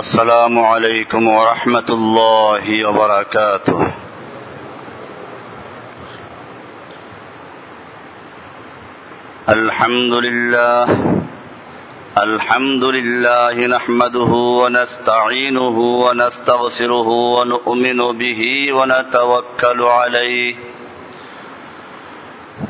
السلام عليكم ورحمة الله وبركاته. الحمد لله الحمد لله نحمده ونستعينه ونستغفره ونؤمن به ونتوكل عليه.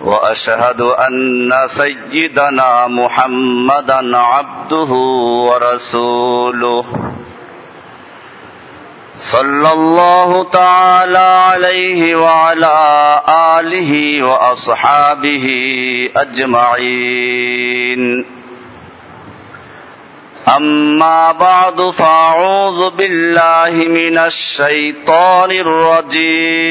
وأشهد أن سيدنا محمدا عبده ورسوله. صلى الله تعالى عليه وعلى آله وأصحابه أجمعين. أما بعد فأعوذ بالله من الشيطان الرجيم.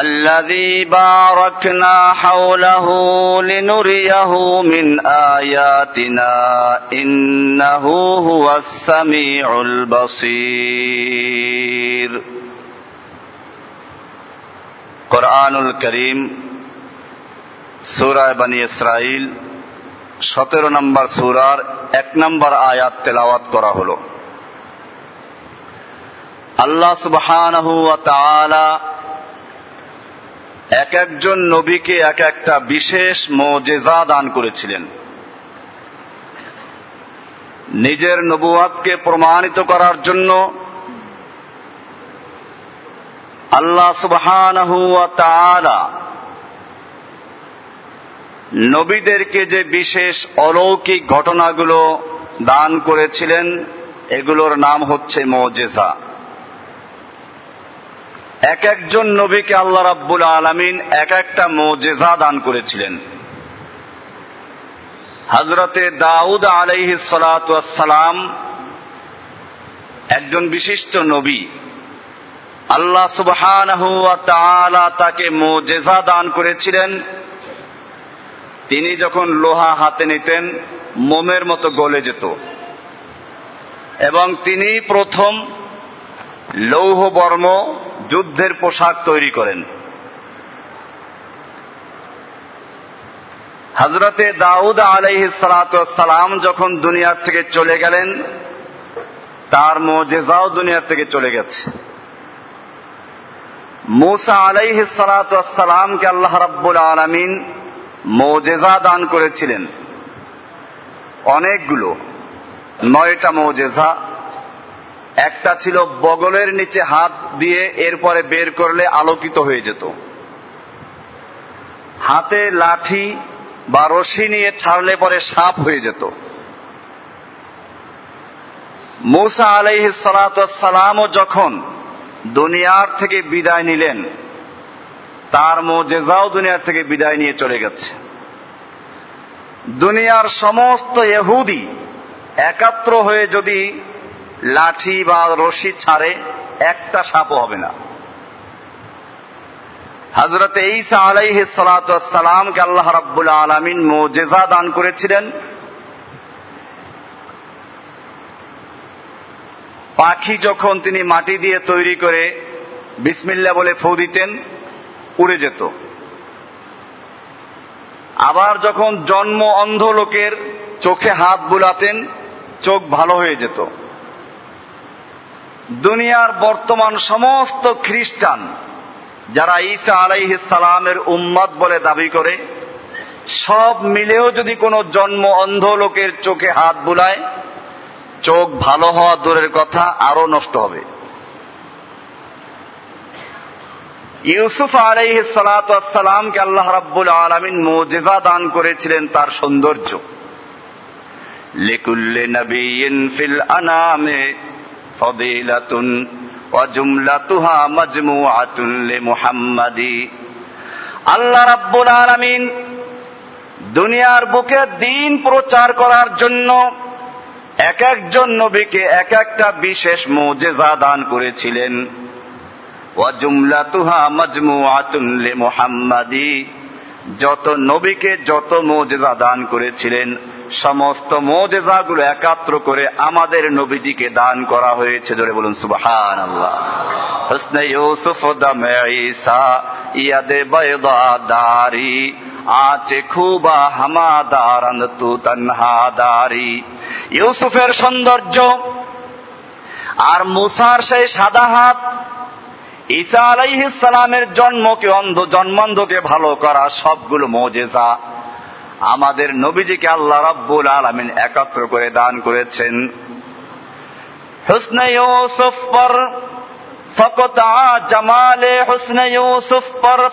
الذي باركنا حوله لنريه من آياتنا إنه هو السميع البصير قرآن الكريم সুরায় বানি ইসরাইল সতেরো নম্বর সুরার এক নম্বর আয়াত তেলাওয়াত করা হলো আল্লাহ সুবহানাহু ওয়া তাআলা এক একজন নবীকে এক একটা বিশেষ মোজেজা দান করেছিলেন। নিজের নবুয়াতকে প্রমাণিত করার জন্য আল্লাহ তাআলা নবীদেরকে যে বিশেষ অলৌকিক ঘটনাগুলো দান করেছিলেন, এগুলোর নাম হচ্ছে মোজেজা। এক একজন নবীকে আল্লাহ রাব্বুল আলমিন এক একটা মোজেজা দান করেছিলেন। হজরতে দাউদ আলাইহি সালাম একজন বিশিষ্ট নবী। আল্লাহ তাআলা তাকে মোজেজা দান করেছিলেন। তিনি যখন লোহা হাতে নিতেন, মোমের মতো গলে যেত। এবং তিনি প্রথম লৌহ বর্ম যুদ্ধের পোশাক তৈরি করেন। হজরতে দাউদ আলাইহি সালাম যখন দুনিয়ার থেকে চলে গেলেন, তার মোজেজাও দুনিয়ার থেকে চলে গেছে। মোসা আলাইহি সালামকে আল্লাহ রাব্বুল আলমিন মোজেজা দান করেছিলেন। অনেকগুলো, নয়টা মোজেজা একটা ছিল বগলের নিচে হাত দিয়ে এরপরে বের করলে আলোকিত হয়ে যেত। হাতে লাঠি বা রশি নিয়ে ছাড়লে পরে সাপ হয়ে যেত। মৌসা আলাইহ সালামও যখন দুনিয়ার থেকে বিদায় নিলেন, তার মোজেজাও দুনিয়ার থেকে বিদায় নিয়ে চলে গেছে। দুনিয়ার সমস্ত এহুদি একাত্র হয়ে যদি লাঠি বা রশি ছাড়ে একটা সাপও হবে না। হজরত ঈসা আলাইহ সালামকে আল্লাহ রাব্বুল আলমিন মোজেজা দান করেছিলেন। পাখি যখন তিনি মাটি দিয়ে তৈরি করে বিসমিল্লা বলে ফু দিতেন, উড়ে যেত। আবার যখন জন্ম অন্ধ লোকের চোখে হাত বুলাতেন, চোখ ভালো হয়ে যেত। দুনিয়ার বর্তমান সমস্ত খ্রিস্টান, যারা ঈসা আলাইহিস সালামের বলে দাবি করে, সব মিলেও যদি কোনো জন্ম অন্ধ লোকের চোখে হাত বুলায়, চোখ ভালো হওয়া দূরের কথা আরও নষ্ট হবে। ইউসুফ আলাইহ সালাতামকে আল্লাহ রাব্বুল আলমিন মোজেজা দান করেছিলেন তার সৌন্দর্য। লিকুল্লে নবীন ফিল আনামে আল্লাহ রাব্বুল আলামিন দুনিয়ার বুকে দিন প্রচার করার জন্য এক একজন নবীকে এক একটা বিশেষ মোজেজা দান করেছিলেন। ওয়াজুমলাতুহা যত নবীকে যত মোজেজা দান করেছিলেন সমস্ত মোজেজাগুলো একাত্র করে আমাদের নবীজিকে দান করা হয়েছে। ধরে বলুন সুবহান আল্লাহ হুসনে ইউসুফ দামে ঈসা ইয়াদে বয়দা দারি আছে খুবা হামাদারান তু তন্হাদারি। ইউসুফের সৌন্দর্য আর মুসার সেই সাদা হাত, ঈসা আলাইহিস সালামের জন্মকে অন্ধ জন্মান্ধকে ভালো করা সবগুলো মোজেজা। আমাদের নবীজিকে আল্লাহ রাব্বুল আলমিন একাত্র করে দান করেছেন। হুসনে ইউসুফ পর হুসনে ইউসুফ পর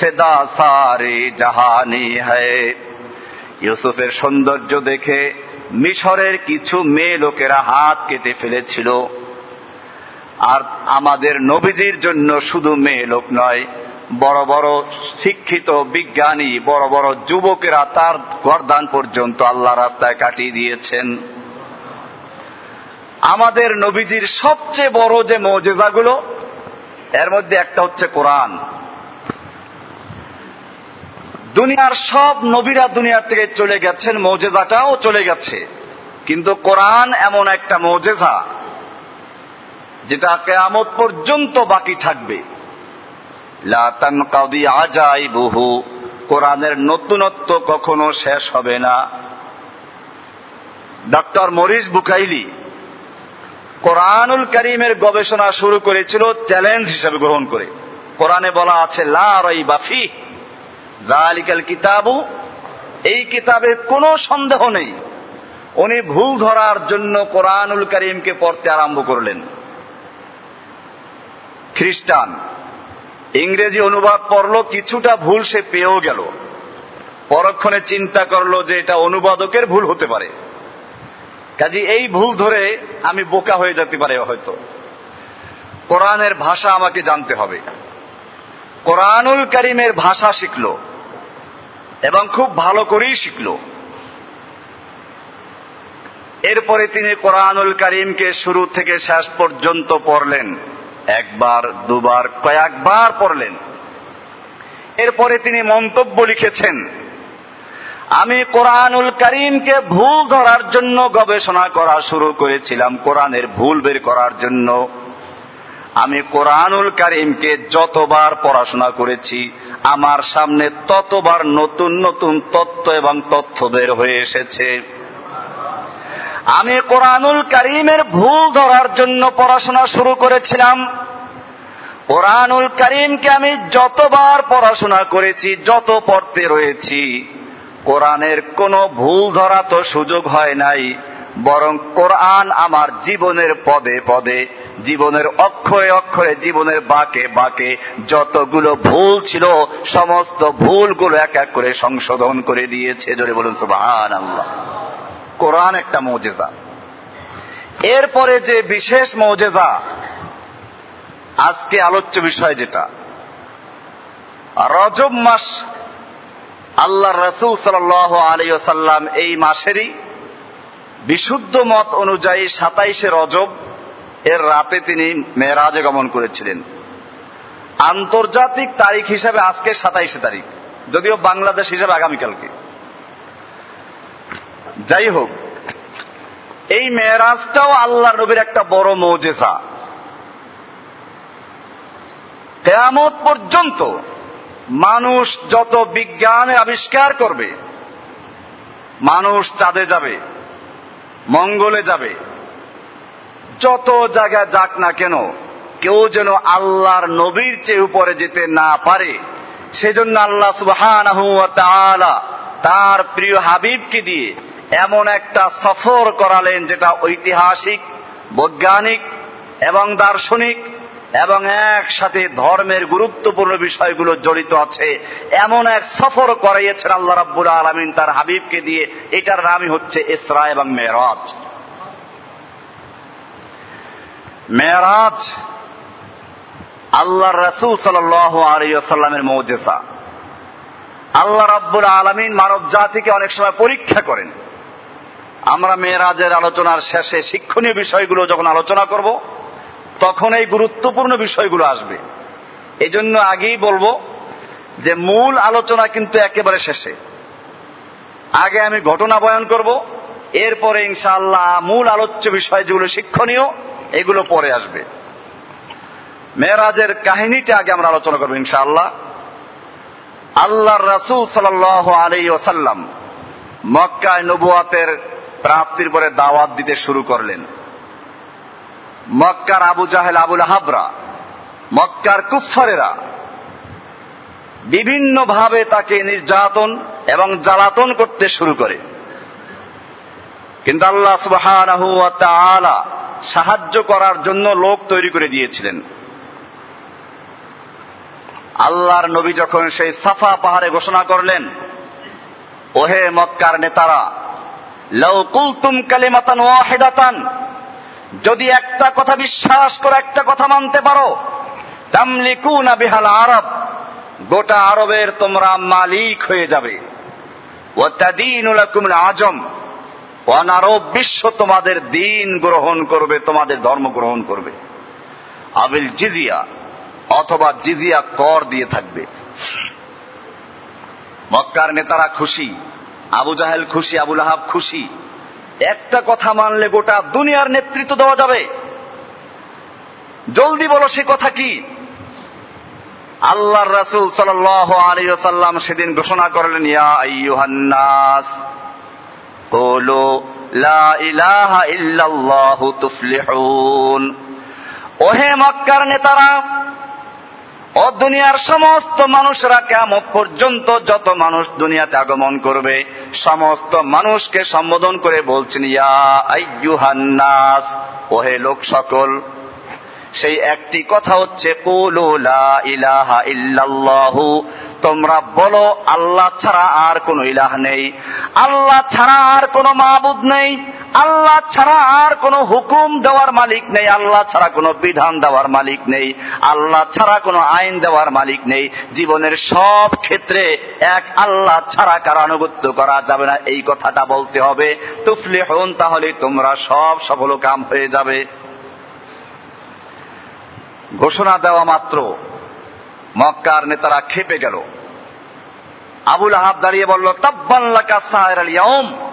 ফেদা সারি জাহানি হ্যায় ইউসুফের সৌন্দর্য দেখে মিশরের কিছু মেয়ে লোকেরা হাত কেটে ফেলেছিল। আর আমাদের নবীজির জন্য শুধু মেয়ে লোক নয়, বড় বড় শিক্ষিত বিজ্ঞানী, বড় বড় যুবকেরা তার গরদান পর্যন্ত আল্লাহ রাস্তায় কাটিয়ে দিয়েছেন। আমাদের নবীজির সবচেয়ে বড় যে মৌজেজাগুলো, এর মধ্যে একটা হচ্ছে কোরআন। দুনিয়ার সব নবীরা দুনিয়ার থেকে চলে গেছেন, মৌজেজাটাও চলে গেছে। কিন্তু কোরআন এমন একটা মৌজেজা যেটা কেয়ামত পর্যন্ত বাকি থাকবে। আজাই বহু কোরআনের নতুনত্ব কখনো শেষ হবে না। ডক্টর মরিস বুকাইলি কোরআনুল করিমের গবেষণা শুরু করেছিল, চ্যালেঞ্জ হিসেবে গ্রহণ করে। কোরআনে বলা আছে, লা রাই বাফি জালিকাল কিতাবু, এই কিতাবে কোনো সন্দেহ নেই। উনি ভুল ধরার জন্য কোরআনুল করিমকে পড়তে আরম্ভ করলেন। খ্রিস্টান। ইংরেজি অনুবাদ পড়ল, কিছুটা ভুল সে পেয়েও গেল। পরক্ষণে চিন্তা করল যে এটা অনুবাদকের ভুল হতে পারে। কাজে এই ভুল ধরে আমি বোকা হয়ে যেতে পারে হয়তো। কোরআনের ভাষা আমাকে জানতে হবে। কোরআনুল করিমের ভাষা শিখল এবং খুব ভালো করেই শিখল। এরপরে তিনি কোরআনুল করিমকে শুরু থেকে শেষ পর্যন্ত পড়লেন। একবার, দুবার, কয়েকবার পড়লেন। এরপরে তিনি মন্তব্য লিখেছেন, আমি কোরআনুল করিমকে ভুল ধরার জন্য গবেষণা করা শুরু করেছিলাম, কোরআনের ভুল বের করার জন্য। আমি কোরআনুল করিমকে যতবার পড়াশোনা করেছি, আমার সামনে ততবার নতুন নতুন তত্ত্ব এবং তথ্য বের হয়ে এসেছে। আমি কোরআনুল করিমের ভুল ধরার জন্য পড়াশোনা শুরু করেছিলাম। কোরআনুল করিমকে আমি যতবার পড়াশোনা করেছি, যত পড়তে রয়েছি, কোরআনের কোনো ভুল ধরা তো সুযোগ হয় নাই, বরং কোরআন আমার জীবনের পদে পদে, জীবনের অক্ষরে অক্ষরে জীবনের বাকে বাকে যতগুলো ভুল ছিল, সমস্ত ভুলগুলো এক এক করে সংশোধন করে দিয়েছে। জোরে বলুন সুবাহান আল্লাহ কোরআন একটা মৌজেজা। এরপরে যে বিশেষ মৌজেজা, আজকে আলোচ্য বিষয় যেটা। রজব মাস আল্লাহ রসুল সাল আলিয়াল্লাম এই মাসেরই বিশুদ্ধ মত অনুযায়ী সাতাইশে রজব এর রাতে তিনি মেয়েরাজে গমন করেছিলেন। আন্তর্জাতিক তারিখ হিসাবে আজকে সাতাইশে তারিখ, যদিও বাংলাদেশ হিসাবে আগামীকালকে। যাই হোক, এই মেয়েরাজটাও আল্লাহ নবীর একটা বড় মৌজেসা কেয়ামত পর্যন্ত মানুষ যত বিজ্ঞানের আবিষ্কার করবে, মানুষ চাঁদে যাবে, মঙ্গলে যাবে, যত জায়গায় যাক না কেন, কেউ যেন আল্লাহর নবীর চেয়ে উপরে যেতে না পারে, সেজন্য আল্লাহ সুবহান তার প্রিয় হাবিবকে দিয়ে এমন একটা সফর করালেন যেটা ঐতিহাসিক, বৈজ্ঞানিক এবং দার্শনিক এবং একসাথে ধর্মের গুরুত্বপূর্ণ বিষয়গুলো জড়িত আছে। এমন এক সফর করাইয়েছেন আল্লাহ রাব্বুল আলমিন তার হাবিবকে দিয়ে। এটার নামই হচ্ছে ইসরা এবং মেরাজ। মেরাজ আল্লাহ রসুল সাল আলিয়াল্লামের মৌজেসা আল্লাহ রাব্বুল আলমিন মানব জাতিকে অনেক সময় পরীক্ষা করেন। আমরা মেয়েরাজের আলোচনার শেষে শিক্ষণীয় বিষয়গুলো যখন আলোচনা করব, তখন এই গুরুত্বপূর্ণ বিষয়গুলো আসবে। এই জন্য আগেই বলব যে মূল আলোচনা কিন্তু একেবারে শেষে। আগে আমি ঘটনা বয়ান করব, এরপরে ইনশাআল্লাহ মূল আলোচ্য বিষয় যেগুলো শিক্ষণীয়, এগুলো পরে আসবে। মেয়েরাজের কাহিনীটা আগে আমরা আলোচনা করব ইনশাআল্লাহ। আল্লাহর রাসুল সাল আলী ওসাল্লাম মক্কায় নবুয়াতের প্রাপ্তির পরে দাওয়াত দিতে শুরু করলেন। মক্কার আবু জাহেল, আবুল হাবরা, মক্কার কুফারেরা বিভিন্নভাবে তাকে নির্যাতন এবং জ্বালাতন করতে শুরু করে। কিন্তু আল্লাহ সুবাহ সাহায্য করার জন্য লোক তৈরি করে দিয়েছিলেন। আল্লাহর নবী যখন সেই সাফা পাহাড়ে ঘোষণা করলেন, ওহে মক্কার নেতারা লৌ কুলতুম কালিমাতান ওয়াহিদাতান। যদি একটা কথা বিশ্বাস করে একটা কথা মানতে পারো, তামলিকুনা বিহাল আরব, গোটা আরবের তোমরা মালিক হয়ে যাবে। আজম, অনারব বিশ্ব তোমাদের দিন গ্রহণ করবে, তোমাদের ধর্ম গ্রহণ করবে। আবিল জিজিয়া, অথবা জিজিয়া কর দিয়ে থাকবে। মক্কার নেতারা খুশি আবু জাহেল খুশি আবুল আহাব খুশি। একটা কথা মানলে গোটা দুনিয়ার নেতৃত্ব দেওয়া যাবে। জলদি বলো সে কথা কি? আল্লাহর রাসুল সাল্লাম সেদিন ঘোষণা করলেন ওহে মক্কার নেতারা ও দুনিয়ার সমস্ত মানুষরা কেমন পর্যন্ত যত মানুষ দুনিয়াতে আগমন করবে, সমস্ত মানুষকে সম্বোধন করে বলছেন, ইয়া আইয়ুহান্নাস, ওহে লোক সকল, সেই একটি কথা হচ্ছে ইলাহা ইল্লাল্লাহু তোমরা বলো, আল্লাহ ছাড়া আর কোন ইলাহ নেই আল্লাহ ছাড়া আর কোন মাহবুদ নেই আল্লাহ ছাড়া আর কোন হুকুম দেওয়ার মালিক নেই, আল্লাহ ছাড়া কোনো বিধান দেওয়ার মালিক নেই, আল্লাহ ছাড়া কোনো আইন দেওয়ার মালিক নেই। জীবনের সব ক্ষেত্রে এক আল্লাহ ছাড়া কারও আনুগত্য করা যাবে না, এই কথাটা বলতে হবে। তুফলে হন তাহলে তোমরা সব সফল কাম হয়ে যাবে। ঘোষণা দেওয়া মাত্র, মক্কার নেতারা খেপে গেল। আবুল আহাব দাঁড়িয়ে বলল তাব্বাল্লাকা সাহের আলিয়ম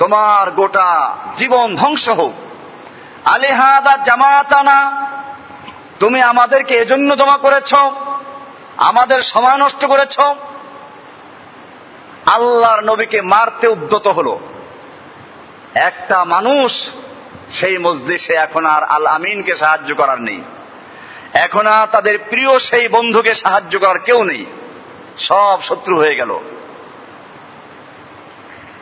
তোমার গোটা জীবন ধ্বংস হোক। আলেহাদা জামাতানা, তুমি আমাদেরকে এজন্য জমা করেছ, আমাদের সময় নষ্ট করেছ। আল্লাহর নবীকে মারতে উদ্যত হলো। একটা মানুষ সেই মসজিদে এখন আর আল আমিনকে সাহায্য করার নেই। এখন আর তাদের প্রিয় সেই বন্ধুকে সাহায্য করার কেউ নেই। সব শত্রু হয়ে গেল।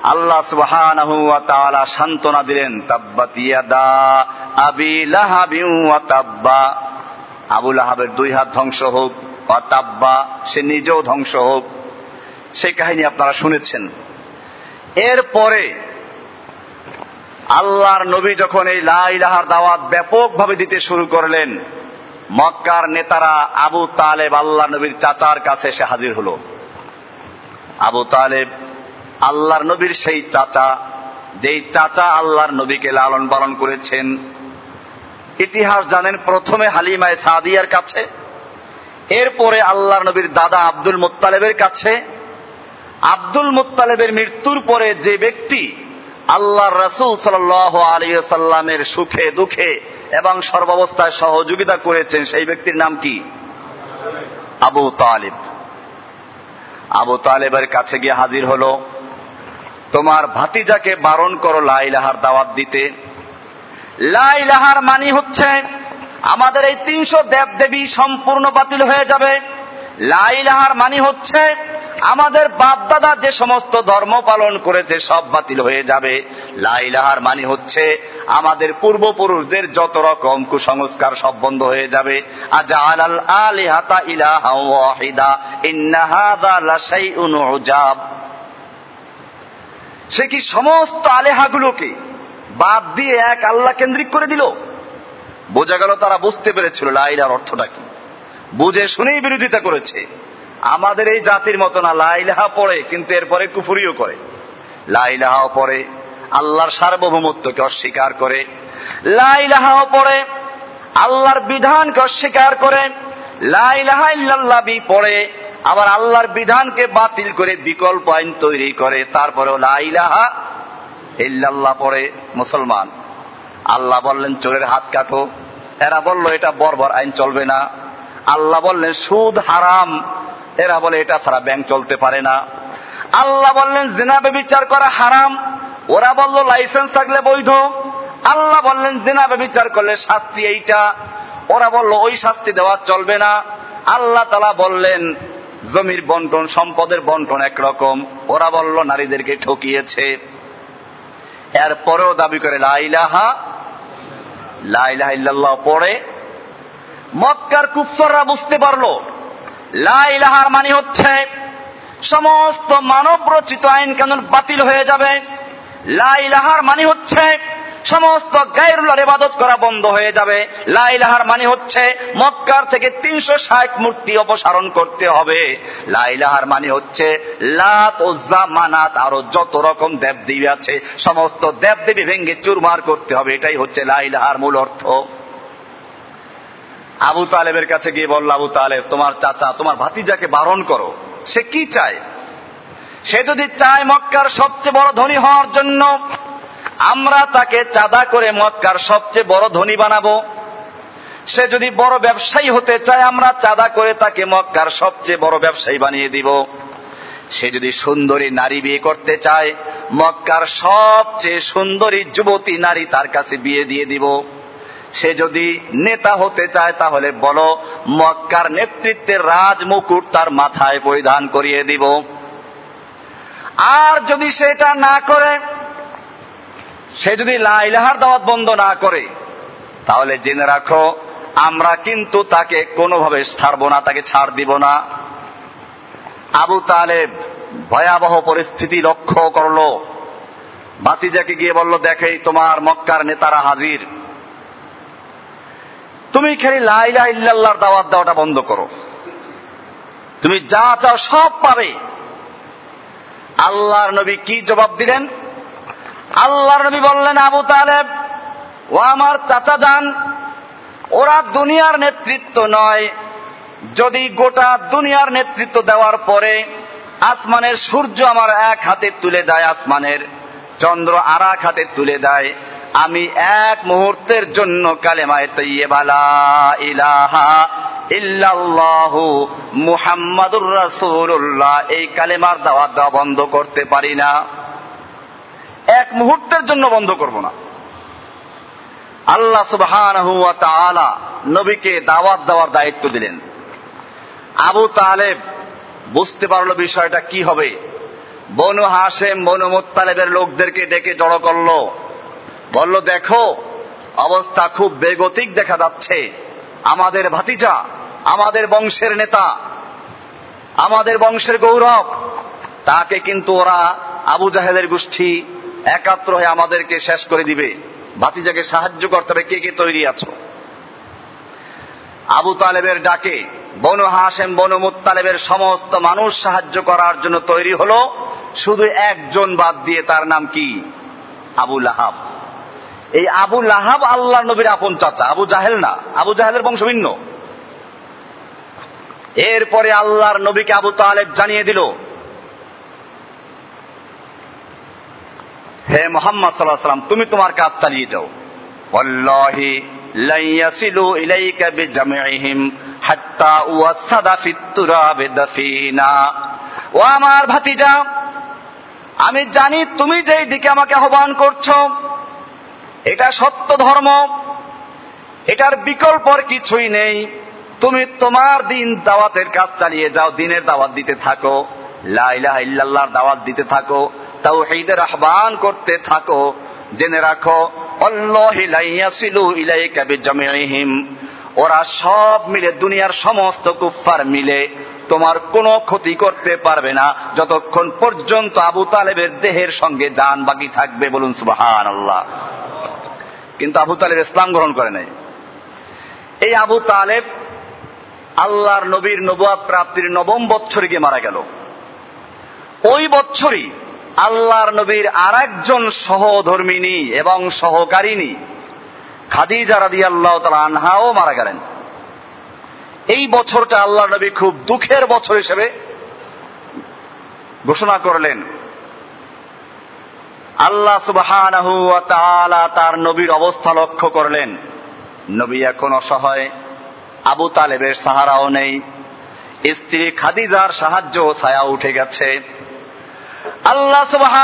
আল্লাহ সুবহানাহু ওয়া তাআলা সান্ত্বনা দিলেন, তাব্বাত ইয়াদা আবি লাহাবিন ওয়া তাব্বা। আবু লাহাবের দুই হাত ধ্বংস হোক ওয়া তাব্বা, সে নিজেও ধ্বংস হোক। সেই কাহিনী আপনারা শুনেছেন। এরপরে আল্লাহর নবী যখন এই লাইলাহার দাওয়াত ব্যাপকভাবে দিতে শুরু করলেন, মক্কার নেতারা আবু তালেব আল্লাহ নবীর চাচার কাছে এসে হাজির হলো। আবু তালেব আল্লাহর নবীর সেই চাচা, যেই চাচা আল্লাহর নবীকে লালন পালন করেছেন। ইতিহাস জানেন প্রথমে হালিমায় সাদিয়ার কাছে, এরপরে আল্লাহর নবীর দাদা আব্দুল মোত্তালেবের কাছে। আব্দুল মোত্তালেবের মৃত্যুর পরে যে ব্যক্তি আল্লাহ রসুল সাল আলী সাল্লামের সুখে, দুঃখে এবং সর্বাবস্থায় সহযোগিতা করেছেন, সেই ব্যক্তির নাম কি? আবু তালিব। আবু তালেবের কাছে গিয়ে হাজির হলো। তোমার ভাতিজাকে বারণ করো লাইলাহার দাওয়াত দিতে। লাইলাহার মানি হচ্ছে, আমাদের এই তিনশো দেব দেবী সম্পূর্ণ বাতিল হয়ে যাবে। লাইলাহার মানি হচ্ছে, আমাদের বাপদাদা যে সমস্ত ধর্ম পালন করেছে সব বাতিল হয়ে যাবে। লাইলাহার মানে হচ্ছে, আমাদের পূর্বপুরুষদের যত রকম কুসংস্কার সব বন্ধ হয়ে যাবে। আজাল আল আলিহাতা ইলাহা সে কি সমস্ত আলেহাগুলোকে বাদ দিয়ে এক আল্লাহ কেন্দ্রিক করে দিল? বোঝা গেল তারা বুঝতে পেরেছিল লাইলার অর্থটা কি। বুঝে শুনেই বিরোধিতা করেছে। আমাদের এই জাতির মতো না, লাইলাহা পড়ে, কিন্তু এরপরে কুফুরিও করে। লাইলাহাও পড়ে, আল্লাহর সার্বভৌমত্বকে অস্বীকার করে। লাইলাহাও পড়ে, আল্লাহর বিধানকে অস্বীকার করে। লাইলাহা ইল্লাল্লাবি পড়ে আবার আল্লাহর বিধানকে বাতিল করে বিকল্প আইন তৈরি করে, তারপরেও লাইলাহা ইল্লাল্লাহ পড়ে মুসলমান। আল্লাহ বললেন, চোরের হাত কাটো। এরা বলল, এটা বর্বর আইন চলবে না। আল্লাহ বললেন, সুদ হারাম। এরা বলে, এটা ছাড়া ব্যাংক চলতে পারে না। আল্লাহ বললেন জেনাবে বিচার করা হারাম। ওরা বলল, লাইসেন্স থাকলে বৈধ। আল্লাহ বললেন জেনাবে বিচার করলে শাস্তি এইটা। ওরা বলল, ওই শাস্তি দেওয়া চলবে না। আল্লাহ তালা বললেন জমির বন্টন, সম্পদের বন্টন একরকম। ওরা বলল, নারীদেরকে ঠকিয়েছে। এরপরেও দাবি করে লাইলাহা লাইলাহা ইল্লাল্লাহ পড়ে। মক্কার কুফররা বুঝতে পারল লাইলাহার মানে হচ্ছে, সমস্ত মানব রচিত আইন কানুন বাতিল হয়ে যাবে। লাইলাহার মানে হচ্ছে সমস্ত গায়রুল্লাহর ইবাদত করা বন্ধ হয়ে যাবে। লাইলাহার মানে হচ্ছে মক্কার থেকে তিনশো ষাট মূর্তি অপসারণ করতে হবে। লাইলাহার মানে হচ্ছে লাত ওজ্জা মানাত আরও যত রকম দেবদেবী আছে, সমস্ত দেবদেবী ভেঙ্গে চুরমার করতে হবে। এটাই হচ্ছে লাইলাহার মূল অর্থ। আবু তালেবের কাছে গিয়ে বলল, আবু তালেব, তোমার চাচা, তোমার ভাতিজাকে বারণ করো। সে কি চায়? সে যদি চায় মক্কার সবচেয়ে বড় ধনী হওয়ার জন্য আমরা তাকে চাঁদা করে মক্কার সবচেয়ে বড় ধনী বানাবো। সে যদি বড় ব্যবসায়ী হতে চায়, আমরা চাঁদা করে তাকে মক্কার সবচেয়ে বড় ব্যবসায়ী বানিয়ে দিব। সে যদি সুন্দরী নারী বিয়ে করতে চায়, মক্কার সবচেয়ে সুন্দরী যুবতী নারী তার কাছে বিয়ে দিয়ে দিব। সে যদি নেতা হতে চায়, তাহলে বলো, মক্কার নেতৃত্বের রাজ মুকুট তার মাথায় পরিধান করিয়ে দিব। আর যদি সেটা না করে সে যদি লাইলাহার দাওয়াত বন্ধ না করে, তাহলে জেনে রাখো, আমরা কিন্তু তাকে কোনোভাবে ছাড়বো না, তাকে ছাড় দিব না। আবু তালেব ভয়াবহ পরিস্থিতি লক্ষ্য করল। ভাতিজাকে গিয়ে বলল দেখেই তোমার মক্কার নেতারা হাজির। তুমি খালি লাইলা ইল্লাল্লাহর দাওয়াত দেওয়াটা বন্ধ করো। তুমি যা চাও সব পাবে। আল্লাহর নবী কি জবাব দিলেন? আল্লাহর নবী বললেন, আবু তালেব, ও আমার চাচা যান, ওরা দুনিয়ার নেতৃত্ব নয়। যদি গোটা দুনিয়ার নেতৃত্ব দেওয়ার পরে আসমানের সূর্য আমার এক হাতে তুলে দেয়, আসমানের চন্দ্র আর এক হাতে তুলে দেয়, আমি এক মুহূর্তের জন্য কালেমায় তৈবালা ইলাহা ইল্লাল্লাহু মুহাম্মাদুর এই কালেমার দাওয়াত দেওয়া বন্ধ করতে পারি না। এক মুহূর্তের জন্য বন্ধ করব না। আল্লাহ তাআলা নবীকে দাওয়াত দেওয়ার দায়িত্ব দিলেন। আবু তালেব বুঝতে পারল বিষয়টা কি হবে। বনু হাসেম বনু মুত্তালেবের লোকদেরকে ডেকে জড়ো করল। বলল, দেখো, অবস্থা খুব বেগতিক দেখা যাচ্ছে। আমাদের ভাতিজা, আমাদের বংশের নেতা, আমাদের বংশের গৌরব, তাকে কিন্তু ওরা আবু জাহেদের গোষ্ঠী একাত্র হয়ে আমাদেরকে শেষ করে দিবে। ভাতিজাকে সাহায্য করতে হবে, কে কে তৈরি আছো? আবু তালেবের ডাকে, বনু হাসেম বনু মুত্তালেবের সমস্ত মানুষ সাহায্য করার জন্য তৈরি হল। শুধু একজন বাদ দিয়ে তার নাম কি? আবু লাহাব। এই আবু লাহাব আল্লাহ নবীর আপন চাচা। আবু জাহেল না, আবু জাহেলের বংশ ভিন্ন। এরপরে আল্লাহর নবীকে আবু তালেব জানিয়ে দিল হে মোহাম্মদ সাল্লাহ তুমি তোমার কাজ চালিয়ে যাও। অল্লাহি লাইয়াসিলু ইলাইকা বিজামিহিম হাত্তা ওয়াসাদা ফিত্তুরাবে দাফিনা। ও আমার ভাতিজা, আমি জানি তুমি যেই দিকে আমাকে আহ্বান করছ, এটা সত্য ধর্ম, এটার বিকল্পর কিছুই নেই। তুমি তোমার দিন দাওয়াতের কাজ চালিয়ে যাও, দিনের দাওয়াত দিতে থাকো লাইলাহা ইল্লাল্লাহর দাওয়াত দিতে থাকো তাও হেদের আহ্বান করতে থাকো। জেনে রাখো ওরা সব মিলে, দুনিয়ার সমস্ত কুফফার মিলে তোমার কোনো ক্ষতি করতে পারবে না। যতক্ষণ পর্যন্ত আবু তালেবের দেহের সঙ্গে যান বাকি থাকবে, বলুন সুবাহান আল্লাহ কিন্তু আবু তালেব ইসলাম গ্রহণ করে নাই। এই আবু তালেব আল্লাহর নবীর নবাব প্রাপ্তির নবম বৎসরে গিয়ে মারা গেল। ওই বৎসরই আল্লাহর নবীর আর একজন সহধর্মিনী এবং সহকারিনী খাদিজা রাদি আল্লাহ আনহাও মারা গেলেন। এই বছরটা আল্লাহ নবী খুব দুঃখের বছর হিসেবে ঘোষণা করলেন। আল্লাহ সুবাহ তার নবীর অবস্থা লক্ষ্য করলেন। নবী এখন অসহায়, আবু তালেবের সাহারাও নেই, স্ত্রী খাদিজার সাহায্য ছায়া উঠে গেছে। আল্লাহ সুবাহ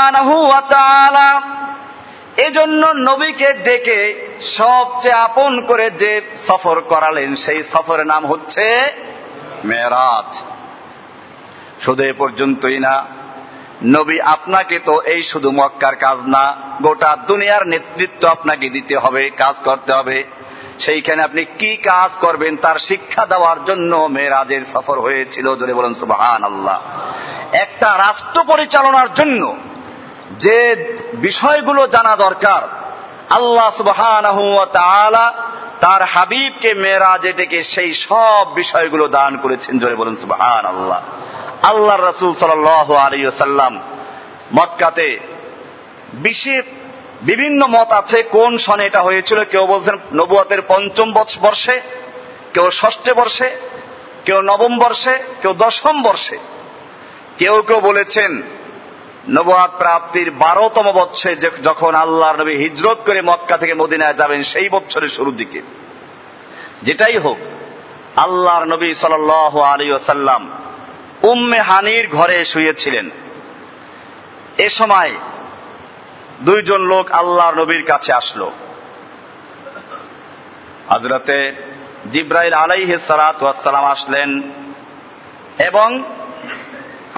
এজন্য নবীকে ডেকে সবচেয়ে আপন করে যে সফর করালেন, সেই সফরের নাম হচ্ছে মেরাজ। শুধু এ পর্যন্তই না, নবী আপনাকে তো এই শুধু মক্কার কাজ না, গোটা দুনিয়ার নেতৃত্ব আপনাকে দিতে হবে, কাজ করতে হবে। সেইখানে আপনি কি কাজ করবেন তার শিক্ষা দেওয়ার জন্য মেয়েরাজের সফর হয়েছিল, জোরে বলেন সুবাহান আল্লাহ একটা রাষ্ট্র পরিচালনার জন্য যে বিষয়গুলো জানা দরকার, আল্লাহ সুবহান তার হাবিবকে, মেয়েরাজে ডেকে সেই সব বিষয়গুলো দান করেছেন। জোরে বলেন সুবহান আল্লাহ আল্লাহ রসুল সাল আলিয়াল্লাম মক্কাতে বিশে বিভিন্ন মত আছে, কোন সনে এটা হয়েছিল। কেউ বলছেন নবুয়াতের পঞ্চম বর্ষে, কেউ ষষ্ঠে বর্ষে, কেউ নবম বর্ষে, কেউ দশম বর্ষে। কেউ কেউ বলেছেন নবাদ প্রাপ্তির বারোতম বৎসরে যখন আল্লাহ নবী হিজরত করে মক্কা থেকে মদিনায় যাবেন, সেই বছরের শুরুর দিকে। যেটাই হোক, আল্লাহর নবী সাল আলী ওসাল্লাম উম্মে হানির ঘরে শুয়েছিলেন। এ সময় দুইজন লোক আল্লাহর নবীর কাছে আসলো। হজরতে জিব্রাইল আলাইহে সালাম আসলেন এবং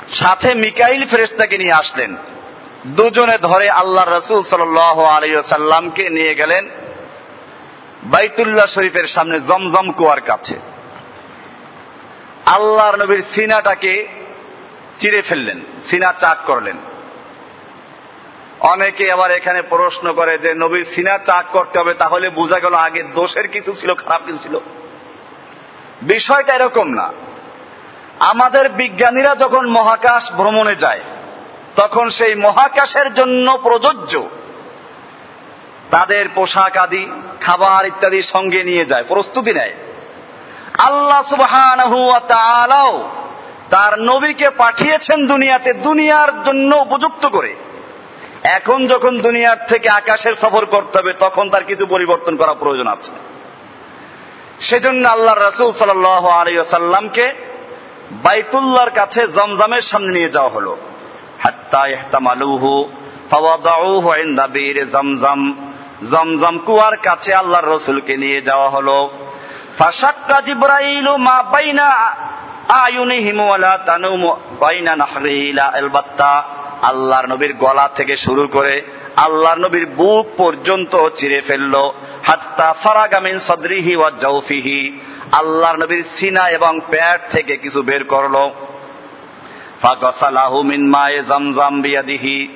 সাথে মিকাইল ফেরেস্তাকে নিয়ে আসলেন। দুজনে ধরে আল্লাহ রসুল সাল আলিয়াল্লামকে নিয়ে গেলেন বাইতুল্লাহ শরীফের সামনে জমজম কুয়ার কাছে। আল্লাহর নবীর সিনাটাকে চিরে ফেললেন, সিনা চাক করলেন। অনেকে আবার এখানে প্রশ্ন করে যে নবীর সিনা চাক করতে হবে তাহলে বোঝা গেল আগে দোষের কিছু ছিল, খারাপ কিছু ছিল। বিষয়টা এরকম না। আমাদের বিজ্ঞানীরা যখন মহাকাশ ভ্রমণে যায়, তখন সেই মহাকাশের জন্য প্রযোজ্য তাদের পোশাক আদি, খাবার ইত্যাদি সঙ্গে নিয়ে যায়, প্রস্তুতি নেয়। আল্লাহ সুবহান তার নবীকে পাঠিয়েছেন দুনিয়াতে, দুনিয়ার জন্য উপযুক্ত করে। এখন যখন দুনিয়ার থেকে আকাশের সফর করতে হবে, তখন তার কিছু পরিবর্তন করা প্রয়োজন আছে। সেজন্য আল্লাহ রসুল সাল আলিয়াল্লামকে বাইতুল্লাহর কাছে জমজমের সামনে নিয়ে যাওয়া হলো। জমজম। কুয়ার কাছে আল্লাহর রসুলকে নিয়ে যাওয়া হলো। মা বাইনা আল্লাহর নবীর গলা থেকে শুরু করে আল্লাহর নবীর বুক পর্যন্ত চিরে ফেলল। হাত্তা ফারাগামিন সদরিহি ওয়া জাউফিহি। আল্লাহর নবীর সিনা এবং প্যাট থেকে কিছু বের করল। ফাগসালাহু মিন মায়ে জমজম বিয়াদিহি।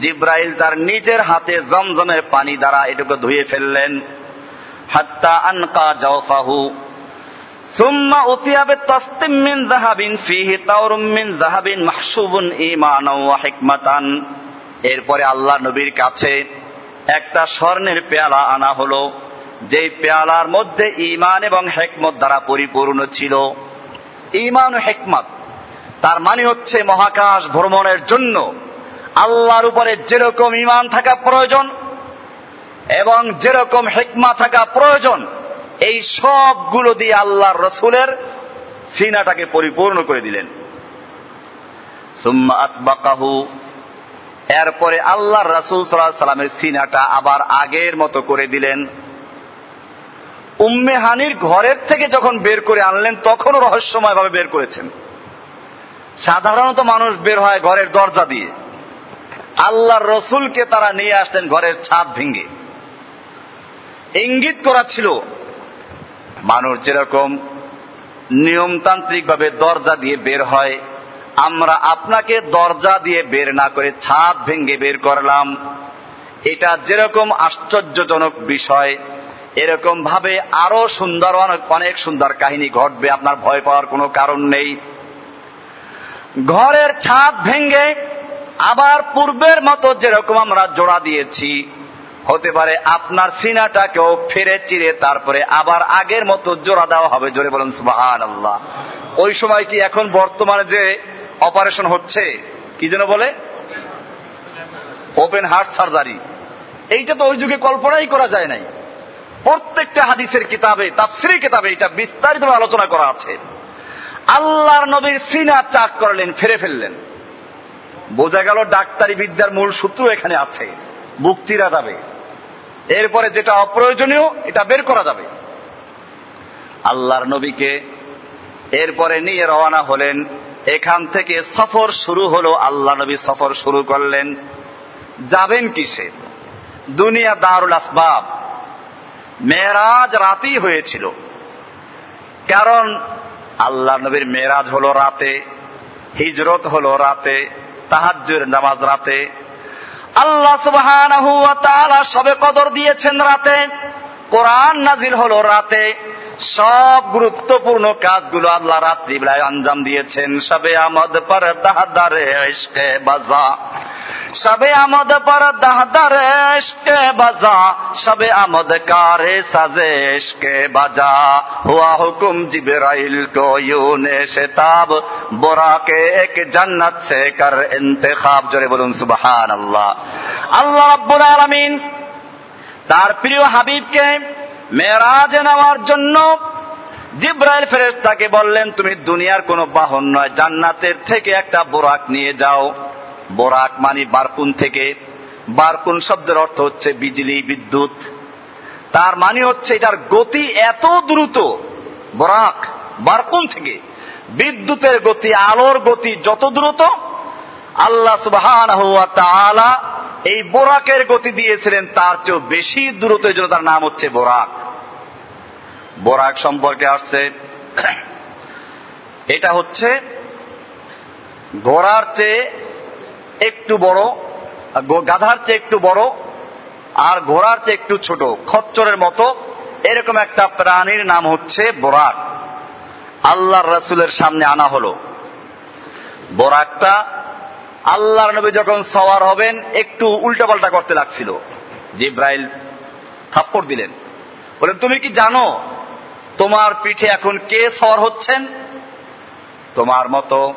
জিব্রাইল তার নিজের হাতে জমজমের পানি দ্বারা এটুকু ধুয়ে ফেললেন। হাত্তা আনকা জাওফাহু সুম্মা উতিয়া বিতাসতিম মিন যাহাবিন ফিহি তাওরুম মিন যাহাবিন মাহসুবুন ঈমানাও ওয়া হিকমাতান। এরপরে আল্লাহ নবীর কাছে একটা স্বর্ণের পেয়ালা আনা হলো, যেই পেয়ালার মধ্যে ইমান এবং হেকমত দ্বারা পরিপূর্ণ ছিল। ইমান হেকমত, তার মানে হচ্ছে মহাকাশ ভ্রমণের জন্য আল্লাহর উপরে যেরকম ইমান থাকা প্রয়োজন এবং যেরকম হেকমা থাকা প্রয়োজন, এই সবগুলো দিয়ে আল্লাহর রসুলের সিনাটাকে পরিপূর্ণ করে দিলেন। সুম্মা আতবাকাহু এরপরে আল্লাহ রাসুল সাল্লাহ সাল্লামের সিনাটা আবার আগের মতো করে দিলেন। উম্মে হানির ঘরের থেকে যখন বের করে আনলেন, তখনও রহস্যময় ভাবে বের করেছেন। সাধারণত মানুষ বের হয় ঘরের দরজা দিয়ে। আল্লাহর রসুলকে তারা নিয়ে আসতেন ঘরের ছাদ ভেঙে। ইঙ্গিত করা ছিল, মানুষ যেরকম নিয়মতান্ত্রিকভাবে দরজা দিয়ে বের হয় আমরা আপনাকে দরজা দিয়ে বের না করে ছাদ ভেঙে বের করলাম। এটা যেরকম আশ্চর্যজনক বিষয় এরকম ভাবে আরও সুন্দর, অনেক অনেক সুন্দর কাহিনী ঘটবে, আপনার ভয় পাওয়ার কোনো কারণ নেই। ঘরের ছাদ ভেঙে আবার পূর্বের মতো যেরকম আমরা জোড়া দিয়েছি, হতে পারে আপনার সিনাটাকেও ফেরে চিরে তারপরে আবার আগের মতো জোড়া দেওয়া হবে। জোরে বলেন সুবাহান আল্লাহ ওই সময় কি এখন বর্তমানে যে অপারেশন হচ্ছে, কি যেন বলে? ওপেন হার্ট সার্জারি এইটা তো ওই যুগে কল্পনাই করা যায় নাই। প্রত্যেকটা হাদিসের কিতাবে, তাফসিরি কিতাবে এটা বিস্তারিত আলোচনা করা আছে। আল্লাহর নবীর সিনা চাক করলেন, ফেরে ফেললেন। বোঝা গেল ডাক্তারি বিদ্যার মূল সূত্র এখানে আছে। বুক চিরা যাবে। এরপরে যেটা অপ্রয়োজনীয়, এটা বের করা যাবে। আল্লাহর নবীকে এরপরে নিয়ে রওনা হলেন এখান থেকে সফর শুরু হলো, আল্লাহ নবী সফর শুরু করলেন। যাবেন কিসে? দুনিয়া দারুল আসবাব। মেয়েরাজ রাতেই হয়েছিল। কারণ আল্লাহ নবীর মেয়েরাজ হলো রাতে, হিজরত হলো রাতে, তাহাজ্জুর নামাজ রাতে। আল্লাহ ওয়া সবে কদর দিয়েছেন রাতে। কোরআন নাজিল হলো রাতে। সব গুরুত্বপূর্ণ কাজগুলো আল্লাহ রাত্রিবেলায় আঞ্জাম দিয়েছেন। সবে আমদ পর দাহাদারে বাজা। সবে আমদ পর দাহদারে বাজা। সবে আমদ কারে সাজেশ কে বাজা। হুয়া হুকুম জিবরাইল কো ইউনে শেতাব। বোরা কে এক জান্নাত সে কর ইন্তেখাব। জোরে বলুন সুবহান আল্লাহ আল্লাহ রাব্বুল আলামিন তার প্রিয় হাবিবকে মেরাজে নেওয়ার জন্য জিব্রাইল ফেরেশতাকে বললেন, তুমি দুনিয়ার কোনো বাহন নয়, জান্নাতের থেকে একটা বোরাক নিয়ে যাও। বোরাক মানে বারকুন থেকে। বারকুন শব্দের অর্থ হচ্ছে বিজলি, বিদ্যুৎ। তার মানে হচ্ছে এটার গতি এত দ্রুত, বোরাক বারকুন থেকে। বিদ্যুতের গতি, আলোর গতি যত দ্রুত, আল্লাহ তাআলা এই বোরাকের গতি দিয়েছিলেন, তার চেয়েও বেশি দ্রুত এই জন্য তার নাম হচ্ছে বোরাক। বোরাক সম্পর্কে আসছে, এটা হচ্ছে ঘোড়ার চেয়ে একটু বড় গাধার চেয়ে একটু বড়, আর ঘোড়ার চেয়ে একটু ছোট, খচ্চরের মতো, এরকম একটা প্রাণীর নাম হচ্ছে বোরাক। আল্লাহর রাসুলের সামনে আনা হলো। বোরাকটা আল্লাহর নবী যখন সওয়ার হবেন, একটু উল্টাপাল্টা করতে লাগছিল। জিব্রাইল থাপ্পড় দিলেন। বলেন তুমি কি জানো তোমার পিঠে এখন কে সওয়ার হচ্ছেন? তোমার মতো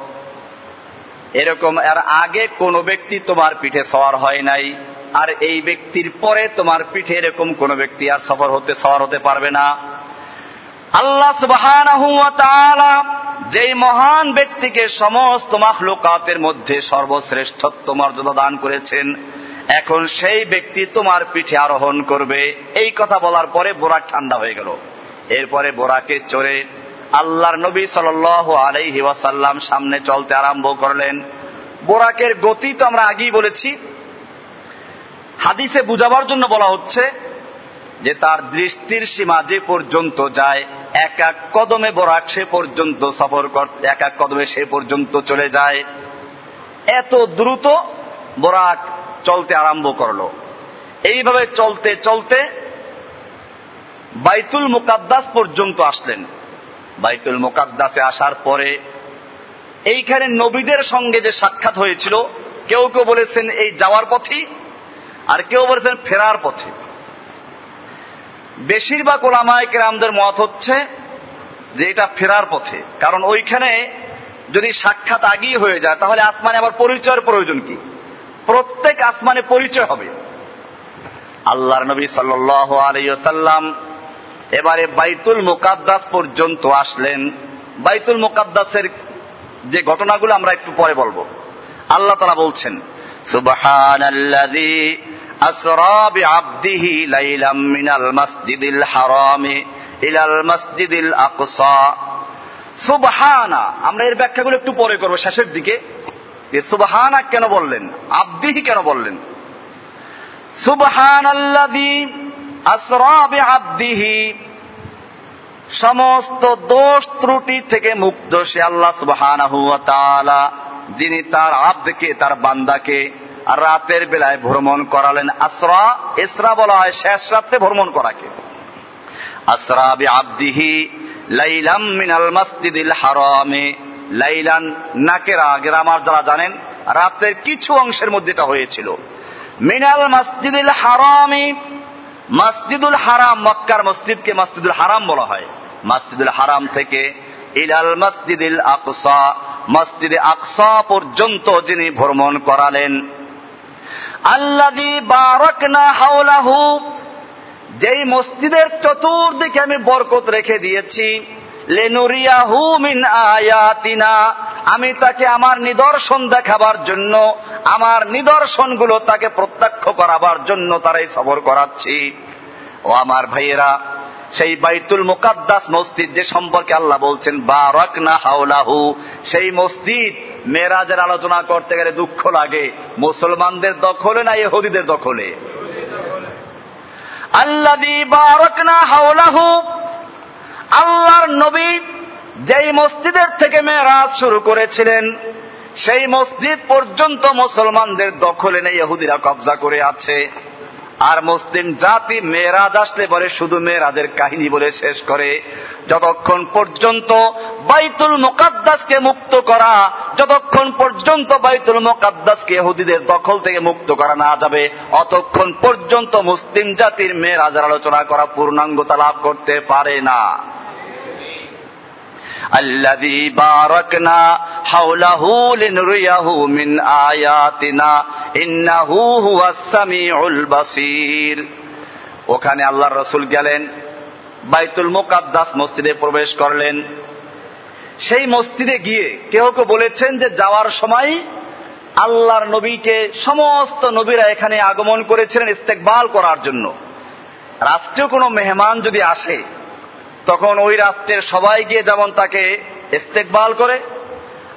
এরকম এর আগে কোন ব্যক্তি তোমার পিঠে সওয়ার হয় নাই, আর এই ব্যক্তির পরে তোমার পিঠে এরকম কোন ব্যক্তি আর সফর হতে, সওয়ার হতে পারবে না। আল্লাহ ওয়া যেই মহান ব্যক্তিকে সমস্ত মাখলুকাতের মধ্যে সর্বশ্রেষ্ঠত্ব মর্যাদা দান করেছেন, এখন সেই ব্যক্তি তোমার পিঠে আরোহণ করবে। এই কথা বলার পরে বোরাক ঠান্ডা হয়ে গেল। এরপরে বোরাকে চড়ে আল্লাহর নবী সাল আলাইহি সামনে চলতে আরম্ভ করলেন। বোরাকের গতি তো আমরা আগেই বলেছি। হাদিসে বুঝাবার জন্য বলা হচ্ছে যে তার দৃষ্টির সীমা যে পর্যন্ত যায় এক এক কদমে বরাক সে পর্যন্ত সফর এক এক কদমে সে পর্যন্ত চলে যায়। এত দ্রুত বরাক চলতে আরম্ভ করল। এইভাবে চলতে চলতে বাইতুল মুকাদ্দাস পর্যন্ত আসলেন। বাইতুল মুকাদ্দাসে আসার পরে এইখানে নবীদের সঙ্গে যে সাক্ষাৎ হয়েছিল, কেউ কেউ বলেছেন এই যাওয়ার পথেই, আর কেউ বলেছেন ফেরার পথে। বেশিরভাগ ওলামায় কেরামদের মত হচ্ছে যে এটা ফেরার পথে। কারণ ওইখানে যদি সাক্ষাৎ আগেই হয়ে যায়, তাহলে আসমানে আবার পরিচয়ের প্রয়োজন কি? প্রত্যেক আসমানে পরিচয় হবে। আল্লাহর নবী সাল্ল আলাইসাল্লাম এবারে বাইতুল মোকাদ্দাস পর্যন্ত আসলেন। বাইতুল মোকাদ্দাসের যে ঘটনাগুলো আমরা একটু পরে বলব। আল্লাহ তারা বলছেন সুবহান أسرى بعبده ليلا من المسجد الحرام إلى المسجد الأقصى সুবহানা আমরা এর ব্যাখ্যাগুলো একটু পরে করবো শেষের দিকে যে সুবহানা কেন বললেন আব্দিহি কেন বললেন সুবহান আব্দিহি সমস্ত দোষ ত্রুটি থেকে মুক্ত সে আল্লাহ সুবহানাহু ওয়া তাআলা যিনি তার আব্দকে তার বান্দাকে রাতের বেলায় ভ্রমণ করালেন আসরা। ইসরা বলা হয় শেষ রাত্রে ভ্রমণ করাকে। আসরা বি আব্দিহি লাইলাম মিনাল মাসজিদিল হারামে। লাইলান নাকেরা গ্রামার যারা জানেন, রাতের কিছু অংশের মধ্যে এটা হয়েছিল। মিনাল মসজিদুল হারামি, মসজিদুল হারাম, মক্কার মসজিদকে মসজিদুল হারাম বলা হয়। মসজিদুল হারাম থেকে ইলাল মসজিদুল আকসা, মসজিদে আকসা পর্যন্ত যিনি ভ্রমণ করালেন আল্লাদি বারকনা হাওলাহু, যেই মসজিদের চতুর্দিকে আমি বরকত রেখে দিয়েছি, লেনুরিয়াহু মিন আয়াতিনা, আমি তাকে আমার নিদর্শন দেখাবার জন্য, আমার নিদর্শনগুলো তাকে প্রত্যক্ষ করাবার জন্য তারাই সবর করাচ্ছি। ও আমার ভাইয়েরা সেই বাইতুল মুকাদ্দাস মসজিদ যে সম্পর্কে আল্লাহ বলছেন বারক না হাওলাহু, সেই মসজিদ মেরাজের আলোচনা করতে গেলে দুঃখ লাগে। মুসলমানদের দখলে না ইহুদিদের দখলে? আল্লাদি বারক না হাওলাহু, আল্লাহর নবী যেই মসজিদের থেকে মেয়েরাজ শুরু করেছিলেন, সেই মসজিদ পর্যন্ত মুসলমানদের দখলে নেই, ইহুদিরা কবজা করে আছে। আর মুসলিম জাতি মেয়েরাজ আসলে পরে শুধু মেয়েরাজের কাহিনী বলে শেষ করে। যতক্ষণ পর্যন্ত বাইতুল মোকাদ্দাসকে মুক্ত করা, যতক্ষণ পর্যন্ত বাইতুল মোকাদ্দাসকে হুদিদের দখল থেকে মুক্ত করা না যাবে, অতক্ষণ পর্যন্ত মুসলিম জাতির মেয়েরাজের আলোচনা করা পূর্ণাঙ্গতা লাভ করতে পারে না। আল্লাযী বারাকনা হাওলাহু লিনুরিয়াহু মিন আয়াতিনা ইন্নাহু হুয়াস সামিউল বাসীর ওখানে আল্লাহর রসুল গেলেন, বাইতুল মোকাদ্দাস মসজিদে প্রবেশ করলেন। সেই মসজিদে গিয়ে কেউ কেউ বলেছেন যে যাওয়ার সময় আল্লাহর নবীকে সমস্ত নবীরা এখানে আগমন করেছিলেন ইস্তেকবাল করার জন্য। রাষ্ট্রীয় কোনো মেহমান যদি আসে তখন ওই রাষ্ট্রের সবাই গিয়ে যেমন তাকে ইস্তেকবাল করে,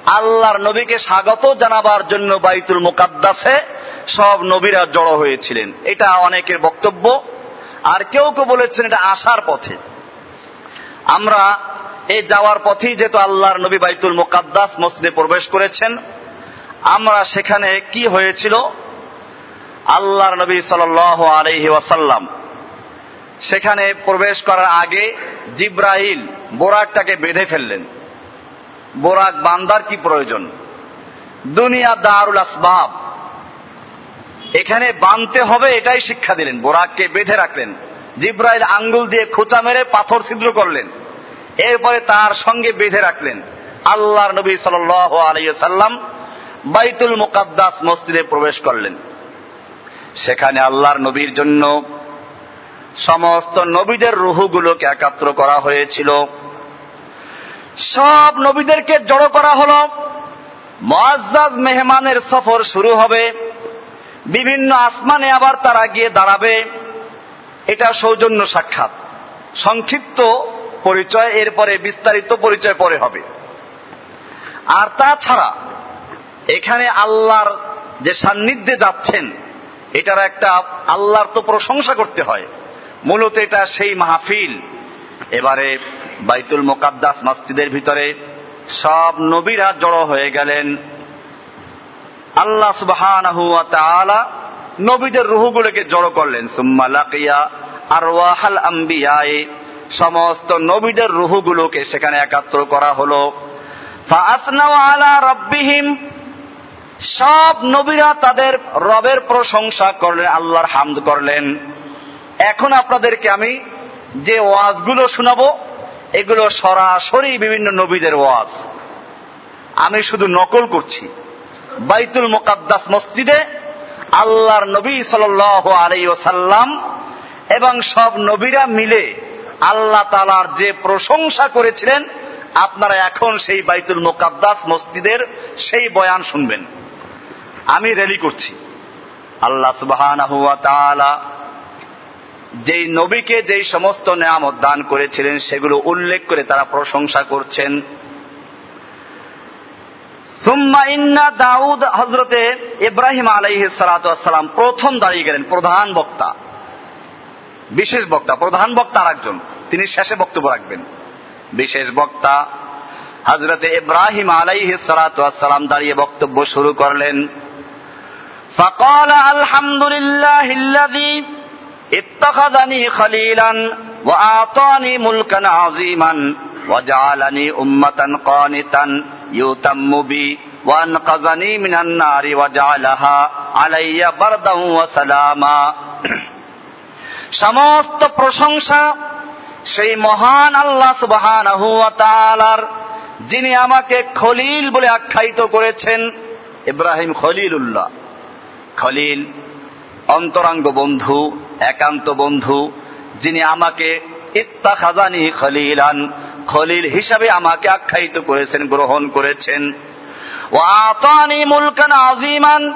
আল্লাহর নবীকে স্বাগত জানাবার জন্য বাইতুল মুকাদ্দাসে সব নবীরা জড়ো হয়েছিলেন। এটা অনেকের বক্তব্য। আর কেউ কেউ বলেছেন এটা আসার পথে। আমরা এই যাওয়ার পথেই যেহেতু আল্লাহর নবী বাইতুল মুকাদ্দাস মসজিদে প্রবেশ করেছেন, আমরা সেখানে কি হয়েছিল? আল্লাহর নবী সাল আলহি ওয়াসাল্লাম সেখানে প্রবেশ করার আগে জিব্রাহিল বোরাকটাকে বেঁধে ফেললেন। বোরাক বান্দার কি প্রয়োজন? দুনিয়া দারুল আসবাব। এখানে বানতে হবে এটাই শিক্ষা দিলেন। বোরাককে বেঁধে রাখলেন। জিব্রাইল আঙ্গুল দিয়ে খোঁচা মেরে পাথর ছিদ্র করলেন। এরপরে তার সঙ্গে বেঁধে রাখলেন। আল্লাহর নবী সাল আলাইসাল্লাম বাইতুল মুকাদ্দাস মসজিদে প্রবেশ করলেন। সেখানে আল্লাহর নবীর জন্য সমস্ত নবীদের রুহুগুলোকে একাত্র করা হয়েছিল। সব নবীদেরকে জড়ো করা হল। মোয়াজ্জাজ মেহমানের সফর শুরু হবে। বিভিন্ন আসমানে আবার তারা গিয়ে দাঁড়াবে। এটা সৌজন্য সাক্ষাৎ। সংক্ষিপ্ত পরিচয়, এরপরে বিস্তারিত পরিচয় পরে হবে। আর তাছাড়া এখানে আল্লাহর যে সান্নিধ্যে যাচ্ছেন, এটার একটা আল্লাহর তো প্রশংসা করতে হয়। মূলত এটা সেই মাহফিল। এবারে বাইতুল মোকাদ্দাস মাস্তিদের ভিতরে সব নবীরা জড়ো হয়ে গেলেন। আল্লাহ সুবহান নবীদের রুহুগুলোকে জড়ো করলেন। সুম্মা লাকিয়া আর ওয়াহাল আম্বিয়ায়ে সমস্ত নবীদের রুহুগুলোকে সেখানে একাত্র করা হলো। রব্বিহিম সব নবীরা তাদের রবের প্রশংসা করলেন, আল্লাহর হামদ করলেন। এখন আপনাদেরকে আমি যে ওয়াজগুলো শোনাবো, এগুলো সরাসরি বিভিন্ন নবীদের ওয়াজ। আমি শুধু নকল করছি। বাইতুল মোকাদ্দাস মসজিদে আল্লাহর নবী সাল আলাই ওসাল্লাম এবং সব নবীরা মিলে আল্লাহ তালার যে প্রশংসা করেছিলেন, আপনারা এখন সেই বাইতুল মোকাদ্দাস মসজিদের সেই বয়ান শুনবেন। আমি রেলি করছি। আল্লাহ সুবাহ যেই নবীকে যেই সমস্ত নেয়ামত দান করেছিলেন সেগুলো উল্লেখ করে তারা প্রশংসা করছেন সুম্মা ইন্না দাউদ হজরতে ইব্রাহিম আলাইহ সালাম প্রথম দাঁড়িয়ে গেলেন প্রধান বক্তা বিশেষ বক্তা প্রধান বক্তা আর একজন তিনি শেষে বক্তব্য রাখবেন বিশেষ বক্তা হজরতে ইব্রাহিম আলাইহ সালাম দাঁড়িয়ে বক্তব্য শুরু করলেন فقال الحمد لله الذي ইত্তাখাদানি খলিলান ওয়া আতানি মুলকান আযীমান ওয়া জাআলানি উম্মাতান কানিতান ইউতাম্মু বি ওয়া আনকাযানি মিনান নারি ওয়া জাআলাহা আলাইয়া বারদান ওয়া সালামা। সমস্ত প্রশংসা সেই মহান আল্লাহ সুবহানাহু ওয়া তাআলার, যিনি আমাকে খলিল বলে আখ্যায়িত করেছেন, ইব্রাহিম খলিলুল্লাহ। খলিল অন্তরঙ্গ বন্ধু একান্ত বন্ধু, যিনি আমাকে ইত্তা খাজানি খলিলান, খলিল হিসাবে আমাকে আখ্যায়িত করেছেন, গ্রহণ করেছেন। ও আতানি মুলকান আজিমান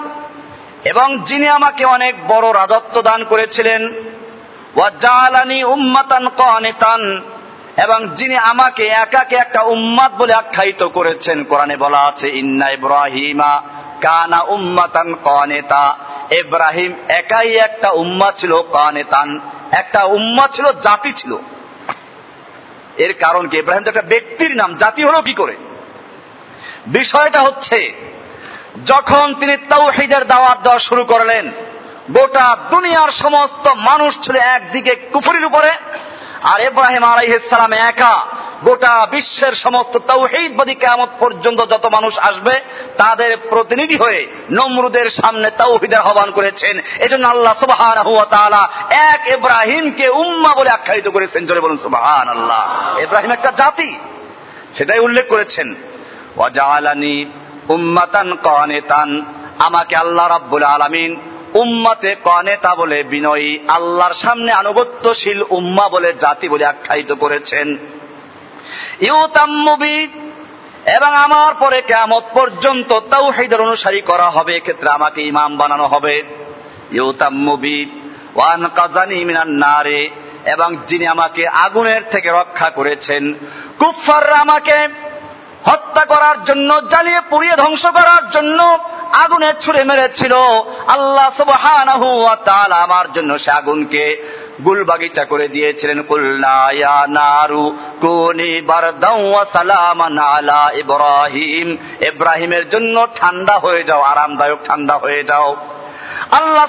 এবং যিনি আমাকে অনেক বড় রাজত্ব দান করেছিলেন। ওয়াজালানি উম্মাতান কানিতান এবং যিনি আমাকে একাকে একটা উম্মাদ বলে আখ্যায়িত করেছেন। কোরআনে বলা আছে, ইন্না ইব্রাহিমা কানা উম্মাতান কানেতা। ইব্রাহিম একাই একটা উম্মা ছিল, কানেতান। একটা উম্মা ছিল, জাতি ছিল। এর কারণ কি? ইব্রাহিম তো একটা ব্যক্তির নাম, জাতি হলো কি করে? বিষয়টা হচ্ছে, যখন তিনি তৌহিদের দাওয়াত দেওয়া শুরু করলেন, গোটা দুনিয়ার সমস্ত মানুষ ছিল একদিকে কুফুরির উপরে, আর ইব্রাহিম আলাইহিসালাম একা গোটা বিশ্বের সমস্ত তৌহিদবাদী কেমত পর্যন্ত যত মানুষ আসবে, তাদের প্রতিনিধি হয়ে নমরুদের সামনে তৌহিদের আহ্বান করেছেন। এজন্য আল্লাহ সুবাহান এক ইব্রাহিমকে উম্মা বলে আখ্যায়িত করেছেন। জোরে বলুন সুবাহান আল্লাহ ইব্রাহিম একটা জাতি, সেটাই উল্লেখ করেছেন। ওয়াজালানি উম্মাতান কানেতান, আমাকে আল্লাহ রাব্বুল আলামিন উম্মাতে কনেতা বলে বিনয়ী, আল্লাহর সামনে আনুগত্যশীল উম্মা বলে জাতি বলে আখ্যায়িত করেছেন। ইউতাম্মুবি, এবং আমার পরে কেমত পর্যন্ত তাও তাওহীদের অনুসারী করা হবে, এক্ষেত্রে আমাকে ইমাম বানানো হবে। ইউতাম্মুবি, ওয়ান কাজানি মিনান নারে, এবং যিনি আমাকে আগুনের থেকে রক্ষা করেছেন। কুফাররা আমাকে হত্যা করার জন্য, জ্বালিয়ে পুড়িয়ে ধ্বংস করার জন্য আগুনে ছুড়ে মেরেছিল। আল্লাহ আমার জন্য সে আগুনকে গুল বাগিচা করে দিয়েছিলেন কুল্লায়া নারু কুনি আলা ইব্রাহিম। ইব্রাহিমের জন্য ঠান্ডা হয়ে যাও, আরামদায়ক ঠান্ডা হয়ে যাও। আল্লাহ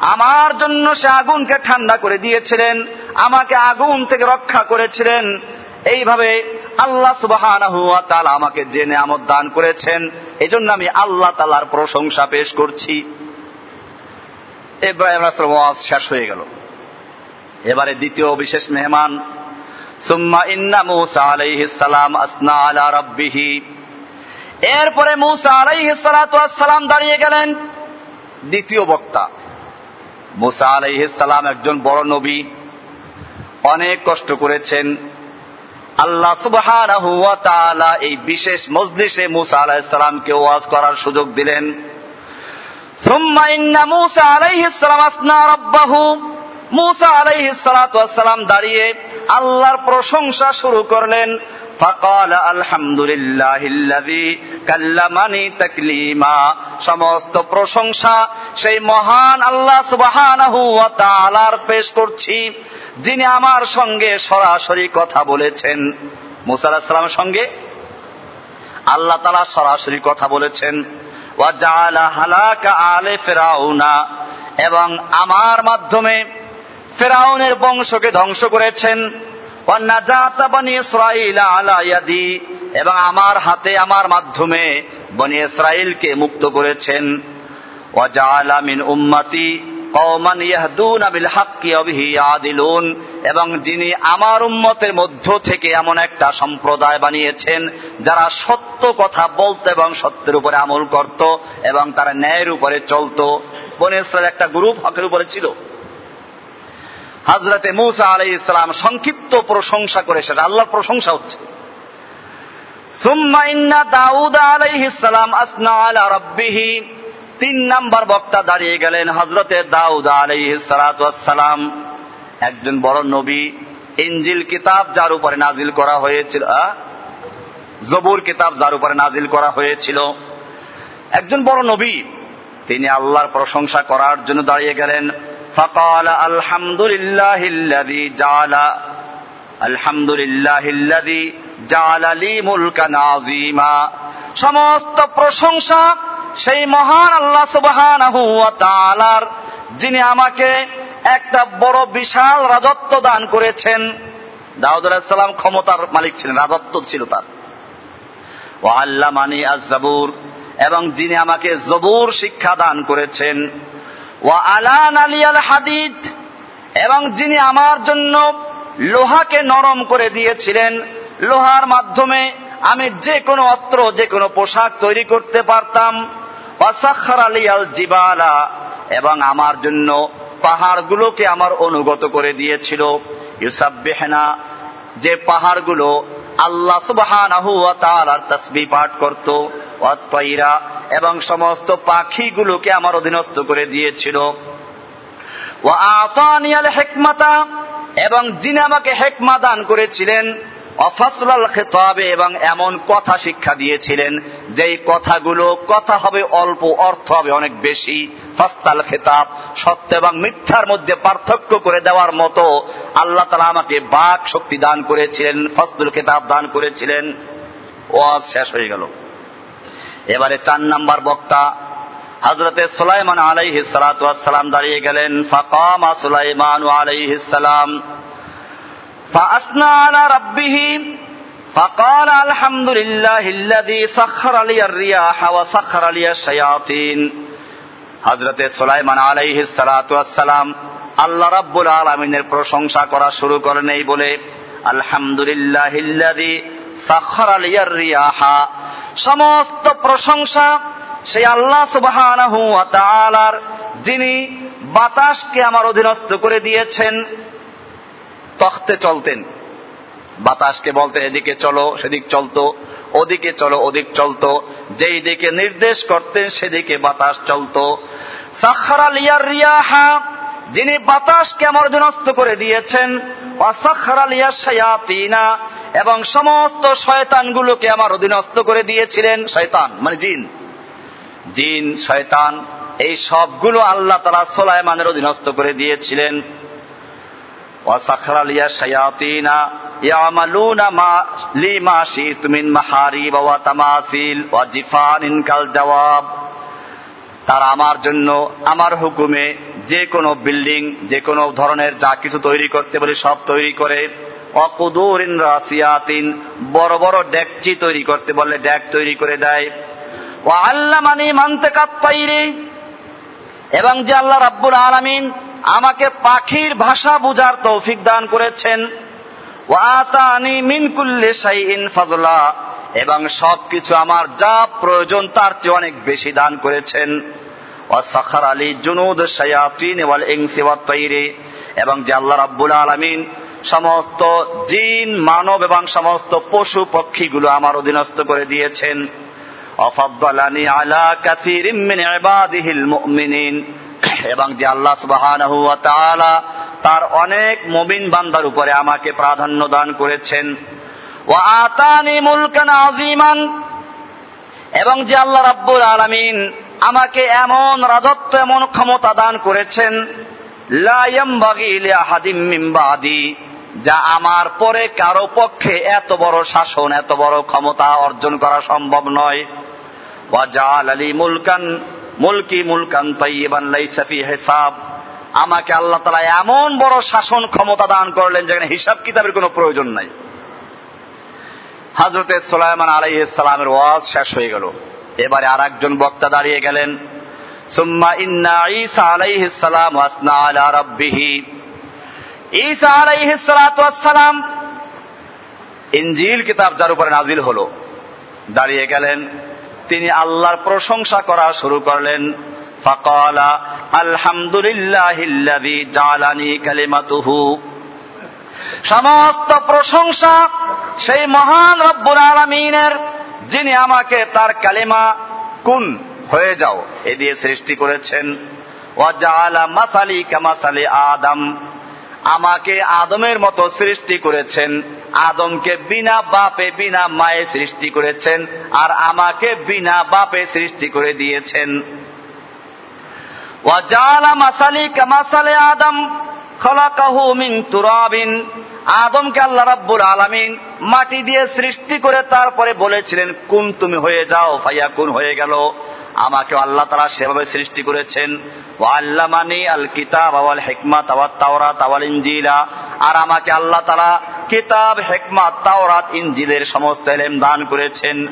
আমার জন্য সে আগুনকে ঠান্ডা করে দিয়েছিলেন, আমাকে আগুন থেকে রক্ষা করেছিলেন। এইভাবে আল্লাহ তাআলা আমাকে জেনে নিয়ামত দান করেছেন, এজন্য আমি আল্লাহ তাআলার প্রশংসা পেশ করছি। ইব্রাহিম রাসূল ওয়াজ শেষ হয়ে গেল। এবারে দ্বিতীয় বিশেষ মেহমান, সুম্মা ইন্না মূসা আলাইহিস সালাম আসনা আলা রাব্বিহি। এরপরে মূসা আলাইহিস সালাতু সালাম দাঁড়িয়ে গেলেন। দ্বিতীয় বক্তা, মুসা আলাইহিস সালাম একজন বড় নবী, অনেক কষ্ট করেছেন। আল্লাহ তাআলা এই বিশেষ মজলিসে মুসা আলাইহিস সালামকে ওয়াজ করার সুযোগ দিলেন। দাঁড়িয়ে আল্লাহর প্রশংসা শুরু করলেন। ফকাল আলহামদুলিল্লাহ কাল্লামানি তকলিমা। সমস্ত প্রশংসা সেই মহান আল্লাহ সুবাহানাহু তালার পেশ করছি। যিনি আমার সঙ্গে সরাসরি কথা বলেছেন। মুসা আলাহিসাল্লামের সঙ্গে আল্লাহ তালা সরাসরি কথা বলেছেন। আলে ফেরাউনা এবং আমার মাধ্যমে ফেরাউনের বংশকে ধ্বংস করেছেন। এবং আমার হাতে, আমার মাধ্যমে বনি ইসরায়েলকে মুক্ত করেছেন। ওয়াজালামিন উম্মতি এবং যিনি আমার উম্মতের মধ্য থেকে এমন একটা সম্প্রদায় বানিয়েছেন, যারা সত্য কথা বলতো এবং সত্যের উপরে আমল করত এবং তারা ন্যায়ের উপরে চলত। বনি একটা গ্রুপ হকের উপরে ছিল। হাজরতে মুসা আলাই ইসলাম সংক্ষিপ্ত প্রশংসা করে সেটা আল্লাহর প্রশংসা হচ্ছে। সুম্মা ইন্না দাউদ আলাইহিসসালাম আসনা আলা রাব্বিহি তিন নাম্বার বক্তা দাঁড়িয়ে গেলেন হজরতে দাউদ আলাইসালাম একজন বড় নবী ইঞ্জিল কিতাব যার উপরে নাজিল করা হয়েছিল জবুর কিতাব যার উপরে নাজিল করা হয়েছিল। একজন বড় নবী, তিনি আল্লাহর প্রশংসা করার জন্য দাঁড়িয়ে গেলেন। ফকাল আলহামদুলিল্লাহ জালা আলহামদুলিল্লাহ জালালি মুলকা নাজিমা সমস্ত প্রশংসা সেই মহান আল্লাহ সুবহানাহু ওয়া যিনি আমাকে একটা বড় বিশাল রাজত্ব দান করেছেন। দাউদ আলাইহিস ক্ষমতার মালিক ছিলেন, রাজত্ব ছিল তার। ও আল্লামানি আজ-জাবুর, এবং যিনি আমাকে জবুর শিক্ষা দান করেছেন। ও আলান আলিয়াল হাদিদ, এবং যিনি আমার জন্য লোহাকে নরম করে দিয়েছিলেন। লোহার মাধ্যমে আমি যে কোনো অস্ত্র, যে কোনো পোশাক তৈরি করতে পারতাম। জিবালা, এবং আমার জন্য পাহাড়গুলোকে আমার অনুগত করে দিয়েছিল। ইউসাববেহনা, যে পাহাড়গুলো আল্লাহ তাআলার তাসবিহ পাঠ করত। অত্তইরা এবং সমস্ত পাখিগুলোকে আমার অধীনস্থ করে দিয়েছিল। ও আতানিয়াল হেকমাতা, এবং যিনি আমাকে হেকমা দান করেছিলেন অফাসলাল খেতাবে এবং এমন কথা শিক্ষা দিয়েছিলেন, যেই কথাগুলো কথা হবে অল্প, অর্থ হবে অনেক বেশি। ফাস্তাল খেতাব, সত্য এবং মিথ্যার মধ্যে পার্থক্য করে দেওয়ার মতো আল্লাহ তালা আমাকে বাক শক্তি দান করেছিলেন ফসদুল খেতাব দান করেছিলেন। ওয়াজ শেষ হয়ে গেল। এবারে চার নাম্বার বক্তা হজরতে সুলাইমান আলাইহি সালাম দাঁড়িয়ে গেলেন। ফাকামা সুলাইমান আলাইহি সালাম। فأثنى على ربه فقال الحمد لله الذي سخر لي الرياح وسخر لي الشياطين হজরতে সুলাইমান আলাইহি সালাম আল্লাহ রাব্বুল আলমিনের প্রশংসা করা শুরু করেন এই বলে আলহামদুলিল্লাহ সাখর আলিয়ার রিয়াহা সমস্ত প্রশংসা সেই আল্লাহ সুবহানাহু ওয়া তাআলার যিনি বাতাসকে আমার অধীনস্থ করে দিয়েছেন তখতে চলতেন। বাতাসকে বলতেন, এদিকে চলো, সেদিক চলতো। ওদিকে চলো, ওদিক চলতো। যেই দিকে নির্দেশ করতেন, সেদিকে বাতাস চলতো। সাখারা লিয়ার রিয়াহা, যিনি বাতাসকে আমার অধীনস্থ করে দিয়েছেন এবং সমস্ত শয়তানগুলোকে আমার অধীনস্থ করে দিয়েছিলেন শয়তান মানে জিন। জিন, শয়তান, এই সবগুলো আল্লাহ তারা সোলাইমানের অধীনস্থ করে দিয়েছিলেন। وسخر لي الشياطين يعملون ما لي ما شئت من محاريب وتماثيل وجفان كالجواب তারা আমার জন্য আমার হুকুমে যে কোনো বিল্ডিং যে কোনো ধরনের যা কিছু তৈরি করতে বলি সব তৈরি করে অকুদুরিন রাসিয়াতিন বড় বড় ডেকচি তৈরি করতে বললে ডেক তৈরি করে দেয় ও আল্লাহ মানি মানতে কাত্তাইরে এবং যে আল্লাহ রাব্বুল আলামিন আমাকে পাখির ভাষা বুঝার তৌফিক দান করেছেন। ফাজলা। এবং সবকিছু আমার যা প্রয়োজন তার চেয়ে অনেক বেশি দান করেছেন। ওয়াসাখার আলী জুনুদ শায়াতিন ওয়াল ইনসি ওয়াত তাইরি এবং যে আল্লাহ রাব্বুল আলামিন সমস্ত জিন, মানব এবং সমস্ত পশু পক্ষীগুলো আমার অধীনস্থ করে দিয়েছেন। অফাদ্দালানি আলা কাসীরিম মিন ইবাদিহিল মুমিনিন। এবং যে আল্লাহ তাআলা তার অনেক মুমিন বান্দার উপরে আমাকে প্রাধান্য দান করেছেন। ওয়া আতানি মুলকান আযীমান এবং যে আল্লাহ রাব্বুল আলামিন আমাকে এমন রাজত্ব, এমন ক্ষমতা দান করেছেন বাদি, যা আমার পরে কারও পক্ষে এত বড় শাসন, এত বড় ক্ষমতা অর্জন করা সম্ভব নয়। ওয়া জাআল আলী মুলকান মুলকি মুলকান তৈবান লাইসাফি হিসাব। আমাকে আল্লাহ তালা এমন বড় শাসন ক্ষমতা দান করলেন যেখানে হিসাব কিতাবের কোনো প্রয়োজন নাই। হাজরতে সোলাইমান আলাই ইসলামের ওয়াজ শেষ হয়ে গেল। এবারে আর একজন বক্তা দাঁড়িয়ে গেলেন। সুম্মা ইন্না ঈসা আলাইহিস সালাম ওয়াসনা আলা রাব্বিহি। ঈসা ইনজিল কিতাব যার উপরে নাজিল হলো। দাঁড়িয়ে গেলেন। তিনি আল্লাহর প্রশংসা করা শুরু করলেন। ফাকালা, আলহামদুলিল্লাহিল্লাযী সমস্ত প্রশংসা সেই মহান রব্বুল আলামিনের, যিনি আমাকে তার কালিমা কুন হয়ে যাও, এ দিয়ে সৃষ্টি করেছেন। ওয়াজালা মাসালি কামাসালি আদম। আমাকে আদমের মতো সৃষ্টি করেছেন। আদমকে বিনা বাপে, বিনা মায়ে সৃষ্টি করেছেন আর আমাকে বিনা বাপে সৃষ্টি করে দিয়েছেন। ওয়াজালা মাসালি আদম তুরাবিন। আদমকে আল্লাহ রাব্বুল আলামিন মাটি দিয়ে সৃষ্টি করে তারপরে বলেছিলেন কোন তুমি হয়ে যাও, ফাইয়া কুন হয়ে গেল। আমাকে আল্লাহ তারা সেভাবে সৃষ্টি করেছেন। আল্লামানি আল কিতাব আওয়াল হেকমাত আওয়াত তাওরাত আওয়াল ইঞ্জিলা আর আমাকে আল্লাহ তারা কিতাব, হেকমাত, তাওরাত ইঞ্জিলের সমস্ত এলেম দান করেছেন।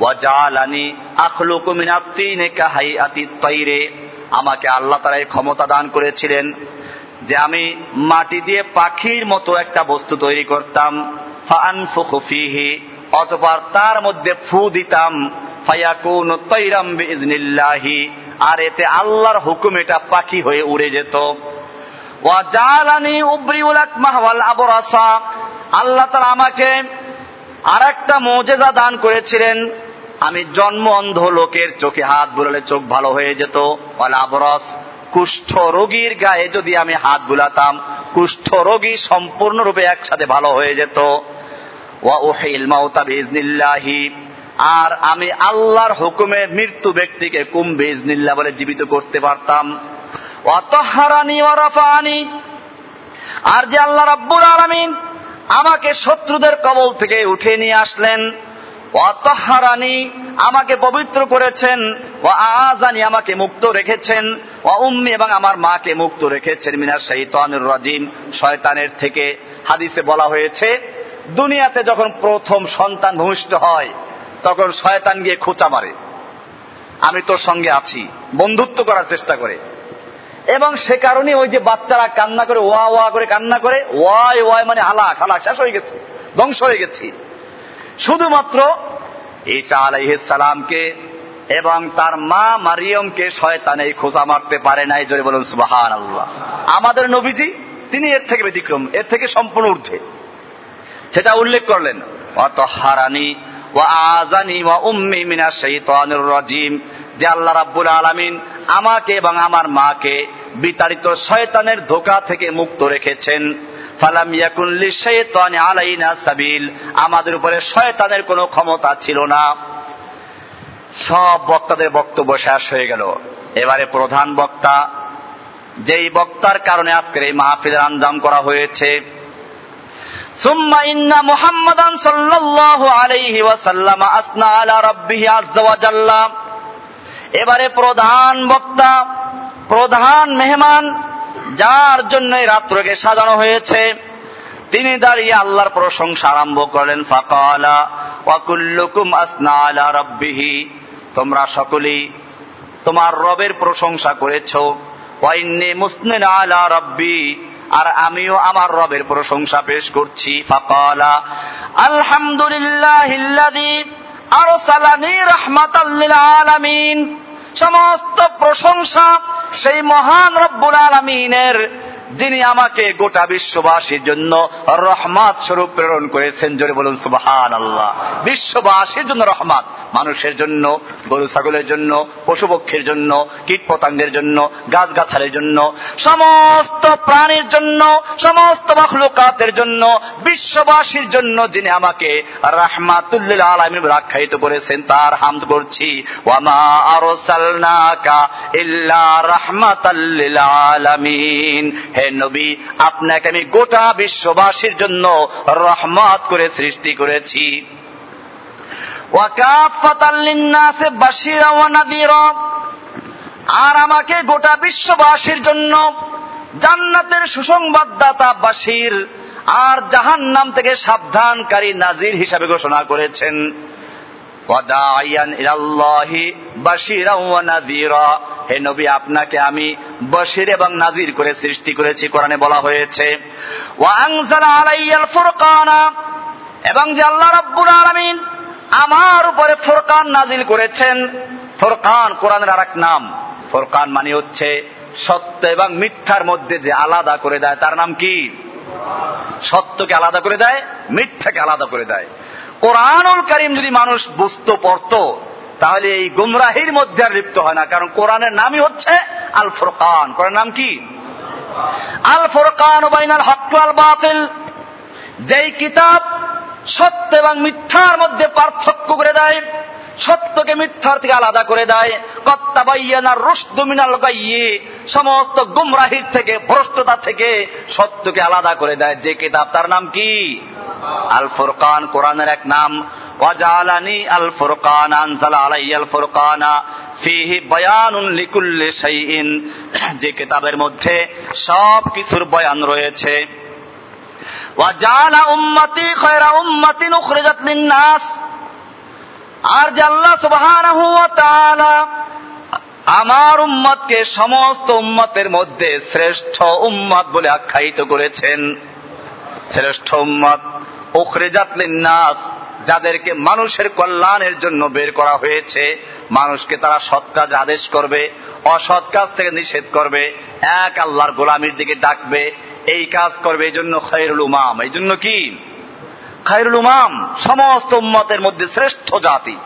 ওয়াজালানি আখলুকু মিনাত্তিনে কাহাইয়াতি তাইরে আমাকে আল্লাহ তারা এই ক্ষমতা দান করেছিলেন যে আমি মাটি দিয়ে পাখির মতো একটা বস্তু তৈরি করতাম। ফিহি, অতপর তার মধ্যে ফু দিতাম। ফায়াকুন তৈরাম বিজনিল্লাহি আর এতে আল্লাহর হুকুম এটা পাখি হয়ে উড়ে যেত। ওয়াজালানি উবরিউল আকমাহ ওয়াল আবরাসা। আল্লাহ তাআলা আমাকে আরেকটা মোজেজা দান করেছিলেন। আমি জন্ম অন্ধ লোকের চোখে হাত বুলালে চোখ ভালো হয়ে যেত। আবরাস, কুষ্ঠ রোগীর গায়ে যদি আমি হাত বুলাতাম, কুষ্ঠ রোগী সম্পূর্ণরূপে একসাথে ভালো হয়ে যেত। ওয়া উহিল মাউতা বিজনিল্লাহি আর আমি আল্লাহর হুকুমে মৃত্যু ব্যক্তিকে কুম বিজনিল্লাহ বলে জীবিত করতে পারতাম। অতহারানি ওয়ারাফানি আর যে আল্লাহ রাব্বুল আলামিন আমাকে শত্রুদের কবল থেকে উঠে নিয়ে আসলেন, অতহারানি আমাকে পবিত্র করেছেন ও আজানি আমাকে মুক্ত রেখেছেন ও উম্মি এবং আমার মাকে মুক্ত রেখেছেন মিনার শৈতানুর রাজিম, শয়তানের থেকে। হাদিসে বলা হয়েছে, দুনিয়াতে যখন প্রথম সন্তান ভূমিষ্ঠ হয় তখন শয়তান গিয়ে খোঁচা মারে। আমি তোর সঙ্গে আছি, বন্ধুত্ব করার চেষ্টা করে। এবং সে কারণে ওই যে বাচ্চারা কান্না করে, ওয়া ওয়া করে কান্না করে, ওয়াই ওয়াই মানে হালাক হালাক শেষ হয়ে গেছে, ধ্বংস হয়ে গেছি। শুধুমাত্র ঈসা আলাইহিসালামকে এবং তার মা মারিয়মকে শয়তান এই খোঁজা মারতে পারে নাই, জোরে বলুন সুবাহান আল্লাহ আমাদের নবীজি, তিনি এর থেকে ব্যতিক্রম, এর থেকে সম্পূর্ণ ঊর্ধ্বে। সেটা উল্লেখ করলেন অত হারানি উম্মি মিনা রাজিম। যে আল্লাহ রাব্বুল আলামিন আমাকে এবং আমার মাকে বিতাড়িত শয়তানের ধোকা থেকে মুক্ত রেখেছেন। ফালাম ইয়াকুল্লি আলাইনা সাবিল। আমাদের উপরে শয়তানের কোনো ক্ষমতা ছিল না। সব বক্তাদের বক্তব্য শেষ হয়ে গেল। এবারে প্রধান বক্তা, যেই বক্তার কারণে আজকের এই মাহফিলের আঞ্জাম করা হয়েছে সাল্লাল্লাহু আলাইহি ওয়াসাল্লাম এবারে প্রধান বক্তা, প্রধান মেহমান, যার জন্য রাত্রকে সাজানো হয়েছে, তিনি দাঁড়িয়ে আল্লাহর প্রশংসা আরম্ভ করলেন, ফাকালা ওয়াকুল্লুকুম আসনা আলা তোমরা সকলেই তোমার রবের প্রশংসা করেছ ওয়াইন্নি মুসনিন আলা রব্বি। আর আমিও আমার রবের প্রশংসা পেশ করছি। ফাকালা আলহামদুলিল্লাহ আলামিন। সমস্ত প্রশংসা সেই মহান রব্বুল আলামিনের যিনি আমাকে গোটা বিশ্ববাসীর জন্য রহমাত স্বরূপ প্রেরণ করেছেন, জোরে বলুন সুবাহান আল্লাহ বিশ্ববাসীর জন্য রহমাত, মানুষের জন্য, গরু ছাগলের জন্য পশু পক্ষীর জন্য কীট পতঙ্গের জন্য গাছ গাছালের জন্য, সমস্ত প্রাণীর জন্য, সমস্ত মখলুকাতের জন্য, বিশ্ববাসীর জন্য যিনি আমাকে রাহমাতুল্লিল আলমী আখ্যায়িত করেছেন, তার হামদ করছি। ওয়ামা আরসালনাকা ইল্লা রাহমাতাল্লিল আলামিন। হে নবী, আপনাকে আমি গোটা বিশ্ববাসীর জন্য রহমত করে সৃষ্টি করেছি। আর আমাকে গোটা বিশ্ববাসীর জন্য জান্নাতের সুসংবাদদাতা বাসির আর জাহান নাম থেকে সাবধানকারী নাজির হিসাবে ঘোষণা করেছেন। হে নবী, আপনাকে আমি বশির এবং নাজির করে সৃষ্টি করেছি, কোরআনে বলা হয়েছে। এবং যে আল্লাহ রব্বুল আলমিন আমার উপরে ফোরকান নাজিল করেছেন, ফোরকান কোরআনের আর নাম। ফোরকান মানে হচ্ছে সত্য এবং মিথ্যার মধ্যে যে আলাদা করে দেয়, তার নাম কি? সত্যকে আলাদা করে দেয়, মিথ্যাকে আলাদা করে দেয়। কোরআনুল করিম যদি মানুষ বুঝতো, পড়তো, তাহলে এই গুমরাহির মধ্যে আর লিপ্ত হয় না। কারণ কোরআনের নামই হচ্ছে আল ফোরকান কোরআন নাম কি? আল ফোরকান বাইনাল হক আল বাতিল। যেই কিতাব সত্য এবং মিথ্যার মধ্যে পার্থক্য করে দেয়, সত্যকে মিথ্যার থেকে আলাদা করে দেয়। কত্তাবাইয়ানার রুশদু মিনাল গাইয়ে। সমস্ত গুমরাহির থেকে, ভ্রষ্টতা থেকে সত্যকে আলাদা করে দেয়। যে কিতাব, তার নাম কি? আল ফুরকান কোরআনের এক নাম। ওয়াজালানি আল ফুরকান আনজালা আলাইয়াল ফুরকানা ফিহি লিকুল্লি শাইইন। যে কিতাবের মধ্যে সব কিছুর বয়ান রয়েছে। ওয়াজালা উম্মতি উম্মাতিন উখরিজাত আর যে আল্লাহ সুবহানাহু ওয়া তাআলা আমার উম্মতকে সমস্ত উম্মতের মধ্যে শ্রেষ্ঠ উম্মত বলে আখ্যায়িত করেছেন। শ্রেষ্ঠ উম্মত। উখরিজাত লিন-নাস, যাদেরকে মানুষের কল্যাণের জন্য বের করা হয়েছে, মানুষকে তারা সৎ কাজ আদেশ করবে, অসৎ কাজ থেকে নিষেধ করবে, এক আল্লাহর গোলামির দিকে ডাকবে, এই কাজ করবে এই জন্য খৈরুল উমাম। এই জন্য কি? খৈরুল উমাম সমস্ত উম্মতের মধ্যে শ্রেষ্ঠ জাতি।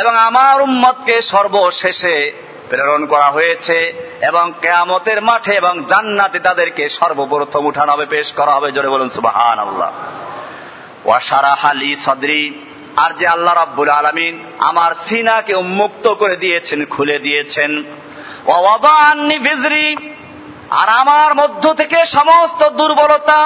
এবং আমার উম্মতকে সর্বশেষে প্রেরণ করা হয়েছে এবং কেয়ামতের মাঠে এবং জান্নাতে তাদেরকে সর্বপ্রথম উঠানো হবে, পেশ করা হবে। জোরে বলুন সুবাহান আল্লাহ ওয়াসারা হালি সদরি। আর যে আল্লাহ রাব্বুল আলমিন আমার সিনাকে উন্মুক্ত করে দিয়েছেন, খুলে দিয়েছেন। আর আমার মধ্য থেকে সমস্ত দুর্বলতা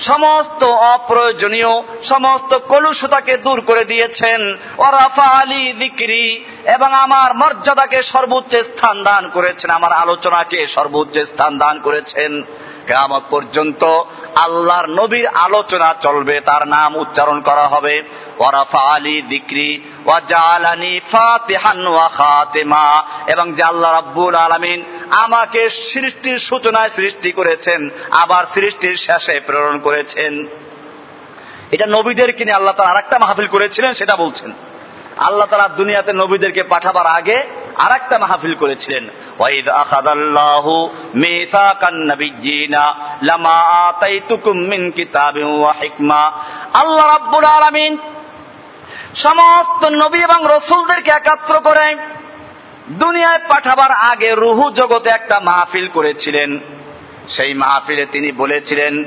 সমস্ত অপ্রয়োজনীয়, সমস্ত কলুষতাকে দূর করে দিয়েছেন। ওরাফা আলী দিক্রি, এবং আমার মর্যাদাকে সর্বোচ্চ স্থান দান করেছেন, আমার আলোচনাকে সর্বোচ্চ স্থান দান করেছেন। কেমত পর্যন্ত আল্লাহর নবীর আলোচনা চলবে, তার নাম উচ্চারণ করা হবে ওয়ারাফা আলী দিক্রি এবং যে আল্লাহ রাব্বুল আলামিন আমাকে সৃষ্টির সূচনায় সৃষ্টি করেছেন, আবার সৃষ্টির শেষে প্রেরণ করেছেন। এটা নবীদের কিনে আল্লাহ তারা আরেকটা মাহফিল করেছিলেন, সেটা বলছেন। আল্লাহ তারা দুনিয়াতে নবীদেরকে পাঠাবার আগে আর একটা মাহফিল করেছিলেন। ওয়াইদ আখাদাল্লাহু মিসাকান নাবিয়্যিনা লামা আতাইতুকুম মিন কিতাবিন ওয়া হিকমা। আল্লাহ রাব্বুল আলামিন সমস্ত নবী এবং রসুলদেরকে একাত্র করে দুনিয়ায় পাঠাবার আগে রুহু জগতে একটা মাহফিল করেছিলেন। সেই মাহফিলে তিনি বলেছিলেন,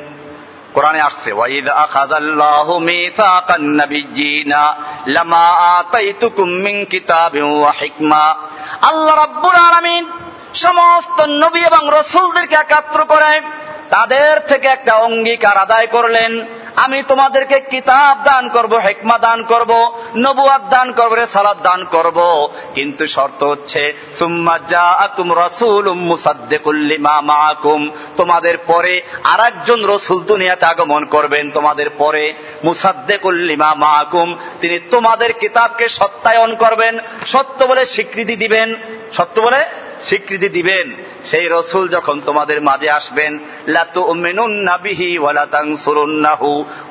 কোরআনে আসছে, ওয়াইদ আখাযাল্লাহু মিসাকান নাবিয়্যিনা লামা আতাইতুকুম মিন কিতাবিন ওয়া হিকমা। আল্লাহ রাব্বুল আলামিন সমস্ত নবী এবং রসুলদেরকে একাত্র করে তাদের থেকে একটা অঙ্গীকার আদায় করলেন। আমি তোমাদেরকে কিতাব দান করব, হেকমা দান করব নবুয়াদ দান করব রে সালাদ দান করব। কিন্তু শর্ত হচ্ছে, সুম্মা জাআকুম রাসূলুম মুসাদ্দিকুল মা মাআকুম। তোমাদের পরে আরেকজন রসুল দুনিয়াতে আগমন করবেন। তোমাদের পরে মুসাদ্দিকুল মা মাআকুম। তিনি তোমাদের কিতাবকে সত্যায়ন করবেন, সত্য বলে স্বীকৃতি দিবেন। সত্য বলে স্বীকৃতি দিবেন। সেই রসুল যখন তোমাদের মাঝে আসবেন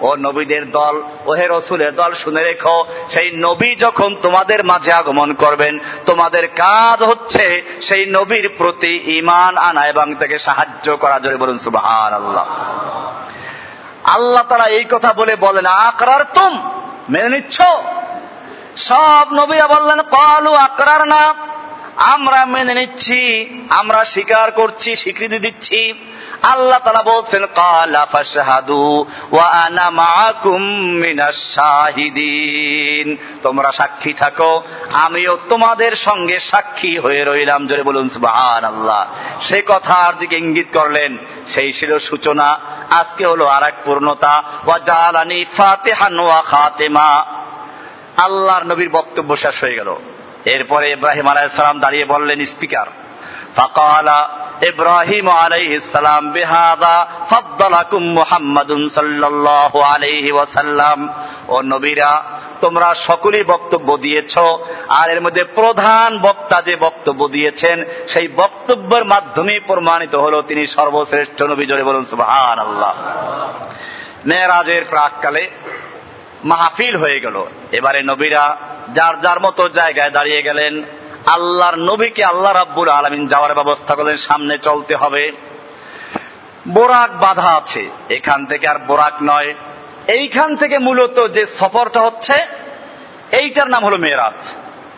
ও নবীদের দল ও হে রসুলের দল, শুনে রেখো, সেই নবী যখন তোমাদের মাঝে আগমন করবেন, তোমাদের কাজ হচ্ছে সেই নবীর প্রতি ইমান আনা এবং তাকে সাহায্য করা। জোরে বলুন সুবাহান আল্লাহ আল্লাহ তারা এই কথা বলে বলেন আকরার তুম মেনে নিচ্ছ? সব নবীরা বললেন পালু আকরার না আমরা মেনে নিচ্ছি, আমরা স্বীকার করছি, স্বীকৃতি দিচ্ছি। আল্লাহ তালা বলছেন, কালা ফাশহাদু ওয়া আনা মাআকুম মিনাশ শাহিদিন। তোমরা সাক্ষী থাকো, আমিও তোমাদের সঙ্গে সাক্ষী হয়ে রইলাম। জোরে বলুন, সুবহানাল্লাহ। সেই কথার দিকে ইঙ্গিত করলেন, সেই ছিল সূচনা। আজকে হলো আর এক পূর্ণতা। ওয়া জালানি ফাতিহান ওয়া খাতেমা। আল্লাহর নবীর বক্তব্য শেষ হয়ে গেল। এরপরে ইব্রাহিম আলাইসালাম দাঁড়িয়ে বললেন স্পিকার فقال إبراهيم عليه السلام بهذا فضلكم محمد صلى الله عليه وسلم ও নবীরা তোমরা সকলেই বক্তব্য দিয়েছ আর এর মধ্যে প্রধান বক্তা যে বক্তব্য দিয়েছেন সেই বক্তব্যের মাধ্যমে প্রমাণিত হলো তিনি সর্বশ্রেষ্ঠ নবী জোরে বলুন সুবহান আল্লাহ মেয়েরাজের প্রাককালে মাহফিল হয়ে গেল। এবারে নবীরা যার যার মতো জায়গায় দাঁড়িয়ে গেলেন, আল্লাহর নবীকে আল্লাহ রাব্বুল আলমিন যাওয়ার ব্যবস্থা করলেন, সামনে চলতে হবে। বোরাক বাধা আছে, এখান থেকে আর বোরাক নয়। এইখান থেকে মূলত যে সফরটা হচ্ছে, এইটার নাম হলো মেয়েরাজ।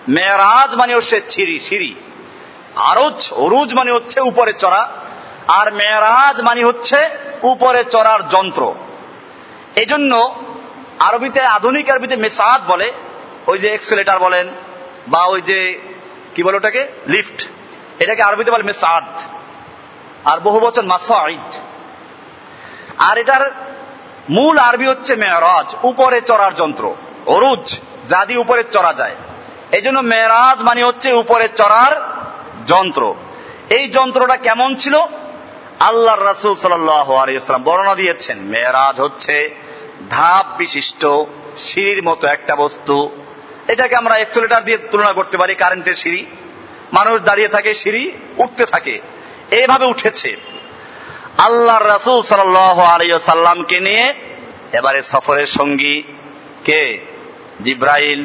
মেয়েরাজ মানে হচ্ছে ছিরি, সিঁড়ি। আরজ অরুজ মানে হচ্ছে উপরে চড়া, আর মেয়েরাজ মানে হচ্ছে উপরে চড়ার যন্ত্র। এই জন্য আরবিতে আধুনিক আরবিতে মেসাদ বলে, ওই যে এক্সেলেটার বলেন, বা ওই যে, কি বলে ওটাকে? লিফট এটাকে আরবিতে বলে মেসাদ। আর বহু বচন মাসাইদ আর এটার মূল আরবি হচ্ছে মেয়রাজ, উপরে চড়ার যন্ত্র। অরুজ যা দিয়ে উপরে চড়া যায়। এই জন্য মেয়েরাজ মানে হচ্ছে উপরে চড়ার যন্ত্র। এই যন্ত্রটা কেমন ছিল? আল্লাহ রাসুল সাল্লাম বর্ণনা দিয়েছেন, মেয়েরাজ হচ্ছে ধাপ বিশিষ্ট, সিঁড়ির মতো একটা বস্তু। এটাকে আমরা এক্সেলেটার দিয়ে তুলনা করতে পারি কারেন্টের সিঁড়ি। মানুষ দাঁড়িয়ে থাকে, সিঁড়ি উঠতে থাকে। এইভাবে উঠেছে। আল্লাহ রাসুল সাল্লামকে নিয়ে এবারে সফরের সঙ্গী কে? জিব্রাইল।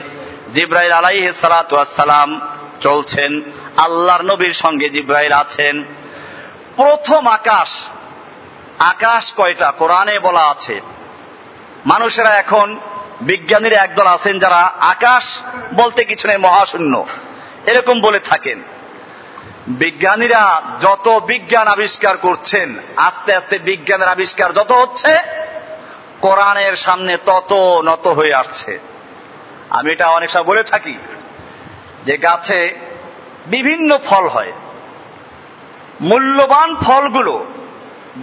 জিব্রাইল আলাইহ সালাম চলছেন। আল্লাহর নবীর সঙ্গে জিব্রাইল আছেন। প্রথম আকাশ আকাশ কয়টা? কোরআনে বলা আছে। মানুষেরা এখন বিজ্ঞানীরা একদল আছেন যারা আকাশ বলতে কিছু নেই, মহাশূন্য। এরকম বলে থাকেন। বিজ্ঞানীরা যত বিজ্ঞান আবিষ্কার করছেন, আস্তে আস্তে বিজ্ঞানের আবিষ্কার যত হচ্ছে, কোরআনের সামনে তত নত হয়ে আসছে। আমি এটা অনেক সময় বলে থাকি যে গাছে বিভিন্ন ফল হয়। মূল্যবান ফলগুলো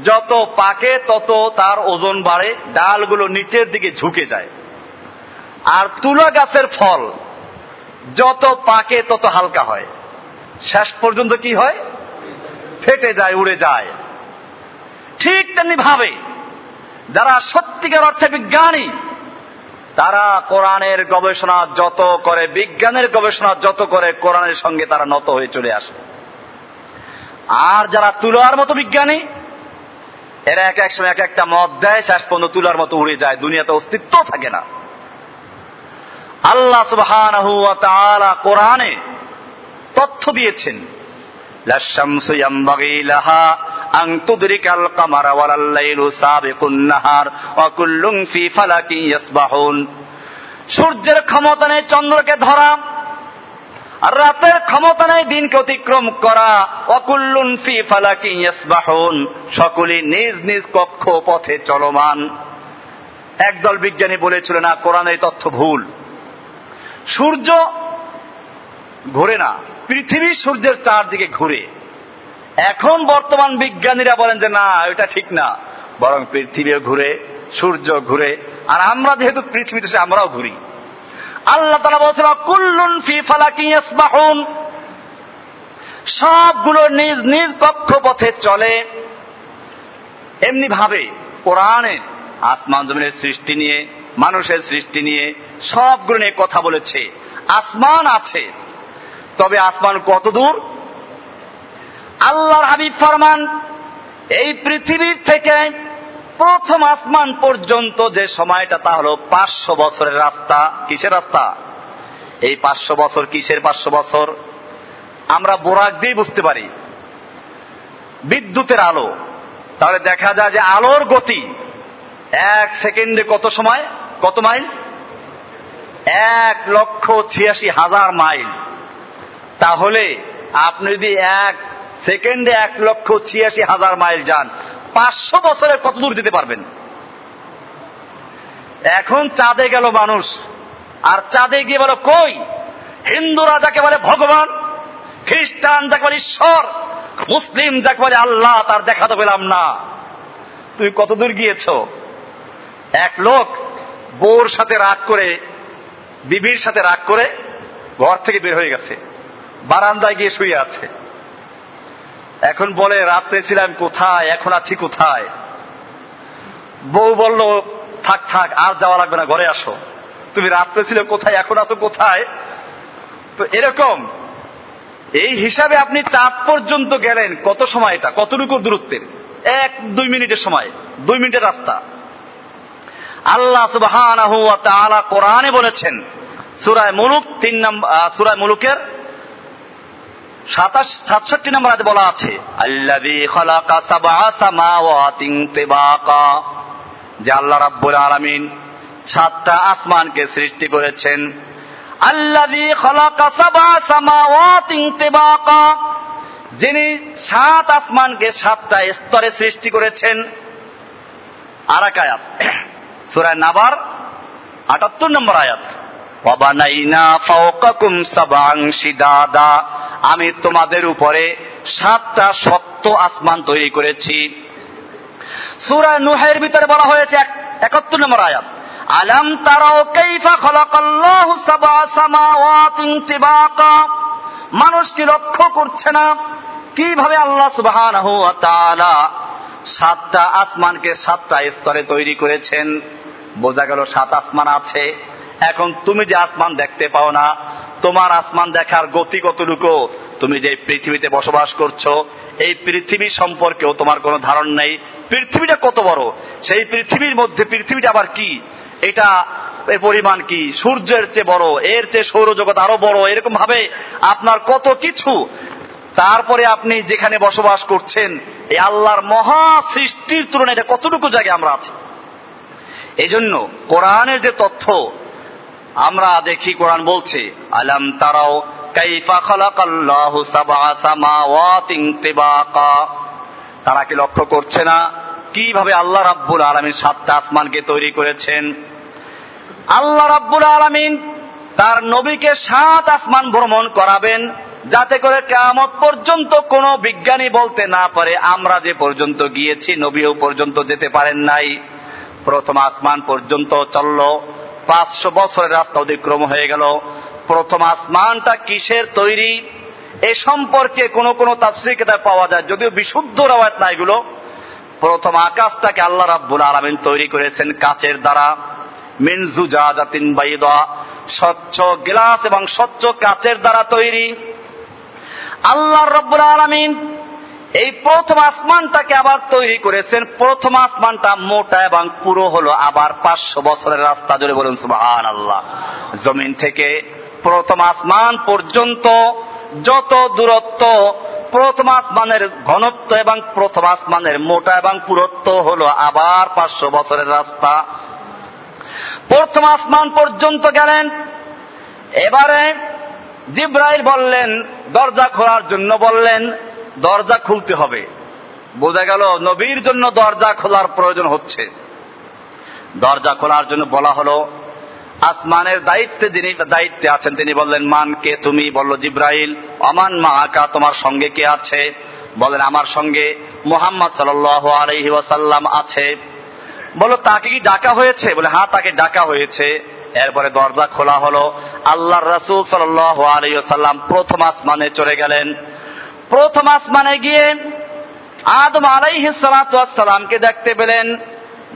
যত পাকে তত তার ওজন বাড়ে, ডালগুলো নিচের দিকে ঝুঁকে যায়। আর তুলা গাছের ফল যত পাকে তত হালকা হয়। শেষ পর্যন্ত কি হয়? ফেটে যায়, উড়ে যায়। ঠিক তেমনি ভাবে যারা সত্যিকার অর্থে বিজ্ঞানী, তারা কোরআনের গবেষণা যত করে, বিজ্ঞানের গবেষণা যত করে, কোরআনের সঙ্গে তারা নত হয়ে চলে আসে। আর যারা তুলার মতো বিজ্ঞানী এরা এক এক সময় এক একটা মত দেয়, শেষ পর্যন্ত তুলার মতো উড়ে যায়, দুনিয়াতে অস্তিত্ব থাকে না। আল্লাহ সুবাহ কোরআনে তথ্য দিয়েছেন সূর্যের ক্ষমতা নেই, চন্দ্রকে ধরা আর রাতের ক্ষমতা নেই দিনকে অতিক্রম করা। অকুল্লুন ফি ফালাকি ইয়াসবাহুন। সকলে নিজ নিজ কক্ষ পথে চলমান। একদল বিজ্ঞানী বলেছিল, না, কোরআন এই তথ্য ভুল। সূর্য ঘুরে না, পৃথিবী সূর্যের চারদিকে ঘুরে। এখন বর্তমান বিজ্ঞানীরা বলেন যে, না, এটা ঠিক না। বরং পৃথিবীও ঘুরে, সূর্য ঘুরে। আর আমরা যেহেতু পৃথিবীতে আমরাও ঘুরি। আল্লাহ তালা বলছেন কুল্লুন ফি ফালাকি সবগুলো নিজ নিজ কক্ষপথে চলে। এমনি ভাবে কোরআনে আসমান জমিনের সৃষ্টি নিয়ে, মানুষের সৃষ্টি নিয়ে সবগুলো নিয়ে কথা বলেছে। আসমান আছে, তবে আসমান কত দূর? আল্লাহর হাবিব ফরমান, এই পৃথিবীর থেকে প্রথম আসমান পর্যন্ত যে সময়টা তা হলো পাঁচশো বছরের রাস্তা। কিসের রাস্তা? এই পাঁচশো বছর কিসের পাঁচশো বছর? আমরা বোরাক দিয়ে বুঝতে পারি। বিদ্যুতের আলো। তাহলে দেখা যায় যে আলোর গতি এক সেকেন্ডে কত সময়? কত মাইল? এক লক্ষ ছিয়াশি হাজার মাইল। তাহলে আপনি যদি এক সেকেন্ডে এক লক্ষ ছিয়াশি হাজার মাইল যান পাঁচশো বছরে কত দূর যেতে পারবেন। এখন চাঁদে গেল মানুষ। আর চাঁদে গিয়ে বলো কই? হিন্দুরা যাকে বলে ভগবান, খ্রিস্টান যাকে বলে ঈশ্বর, মুসলিম যাকে বলে আল্লাহ, তার দেখা তো পেলাম না। তুমি কতদূর গিয়েছ? এক লোক বউর সাথে রাগ করে, বিবির সাথে রাগ করে ঘর থেকে বের হয়ে গেছে। বারান্দায় গিয়ে শুয়ে আছে। এখন বলে, রাত্রে ছিলাম কোথায়? এখন আছি কোথায়? বউ বলল, থাক থাক, আর যাওয়া লাগবে না, ঘরে আসো। তুমি রাত্রে ছিল কোথায়, এখন আছো কোথায়? তো এরকম, এই হিসাবে আপনি চাঁদ পর্যন্ত গেলেন, কত সময় এটা? কতটুকু দূরত্বের? এক, দুই মিনিটের সময়, দুই মিনিটের রাস্তা। আল্লাহ সুবাহ কোরআনে বলেছেন সুরায় মুলুক তিন নম্বর সুরায় মুলুকের সাতাশ, সাতষট্টি নম্বর আজ বলা আছে যে আল্লাহ রাব্বুল আলামিন সাতটা আসমানকে সৃষ্টি করেছেন। যিনি সাত আসমানকে সাতটা স্তরে সৃষ্টি করেছেন। আর এক আয়াত, সূরা নাবার আটাত্তর নম্বর আয়াত। আমি তোমাদের উপরে সাতটা শক্ত আসমান তৈরি করেছি। সূরা নূহের ভিতরে বলা হয়েছে একাত্তর নম্বর আয়াত। আলাম তিবাকা। মানুষ কি লক্ষ্য করছে না? কীভাবে আল্লাহ সুবহানাহু সাতটা আসমানকে সাতটা স্তরে তৈরি করেছেন? বোঝা গেল সাত আসমান আছে। এখন তুমি যে আসমান দেখতে পাও না, তোমার আসমান দেখার গতি কতটুকু? তুমি যে পৃথিবীতে বসবাস করছ, এই পৃথিবী সম্পর্কেও তোমার কোনো ধারণ নেই। পৃথিবীটা কত বড়? সেই পৃথিবীর মধ্যে পৃথিবীটা আবার কি? এটা পরিমাণ কি? সূর্যের চেয়ে বড়, এর চেয়ে সৌরজগৎ আরও বড়, এরকম ভাবে আপনার কত কিছু? তারপরে আপনি যেখানে বসবাস করছেন, এই আল্লাহর মহা সৃষ্টির তুলনায় এটা কতটুকু জায়গায় আমরা আছি? এই জন্য কোরআনের যে তথ্য আমরা দেখি কোরআন বলছে, আলাম তারাও কাইফা খালাকাল্লাহু সাবআ সামাওয়াতিন তিবাকা। তারা কি লক্ষ্য করছে না? কীভাবে আল্লাহ রাব্বুল আলামিন সাতটা আসমানকে তৈরি করেছেন? আল্লাহ রাব্বুল আলামিন তার নবীকে সাত আসমান ভ্রমণ করাবেন, যাতে করে কেয়ামত পর্যন্ত কোন বিজ্ঞানী বলতে না পারে, আমরা যে পর্যন্ত গিয়েছি, নবীও পর্যন্ত যেতে পারেন নাই। প্রথম আসমান পর্যন্ত চলল। পাঁচশো বছরের রাস্তা অতিক্রম হয়ে গেল। প্রথম আসমানটা কিসের তৈরি? এ সম্পর্কে কোন কোন তাফসির পাওয়া যায়, যদিও বিশুদ্ধ রাওয়াত না এগুলো। প্রথম আকাশটাকে আল্লাহ রাব্বুল আলমিন তৈরি করেছেন কাচের দ্বারা। মিনজু যা জাতিন বাইদা, স্বচ্ছ গ্লাস এবং স্বচ্ছ কাচের দ্বারা তৈরি। আল্লাহ রব্বুল আলমিন এই প্রথম আসমানটাকে আবার তৈরি করেছেন। প্রথম আসমানটা মোটা এবং পুরো হলো আবার পাঁচশো বছরের রাস্তা জুড়ে বলুন সুবাহান আল্লাহ জমিন থেকে প্রথম আসমান পর্যন্ত যত দূরত্ব, প্রথম আসমানের ঘনত্ব এবং প্রথম আসমানের মোটা এবং পুরত্ব হলো আবার পাঁচশো বছরের রাস্তা। প্রথম আসমান পর্যন্ত গেলেন। এবারে জিব্রাইল বললেন, দরজা খোলার জন্য বললেন দরজা খুলতে হবে। বোঝা গেল নবীর জন্য দরজা খোলার প্রয়োজন হচ্ছে। দরজা খোলার জন্য বলা হলো, আসমানের দায়িত্বে যিনি দায়িত্বে আছেন, তিনি বললেন, মান কে তুমি? বলল, জিব্রাইল। অমান মা আকা? তোমার সঙ্গে কে আছে? বলেন আমার সঙ্গে মোহাম্মদ সাল আলহি ওয়াসাল্লাম আছে। বলো তাকে কি ডাকা হয়েছে? বলে হ্যাঁ তাকে ডাকা হয়েছে। এরপরে দরজা খোলা হলো। আল্লাহ রসুল সাল আলাইসাল্লাম প্রথম আসমানে চলে গেলেন। প্রথম আসমানে গিয়ে আদম আলাইহিসালামকে দেখতে পেলেন।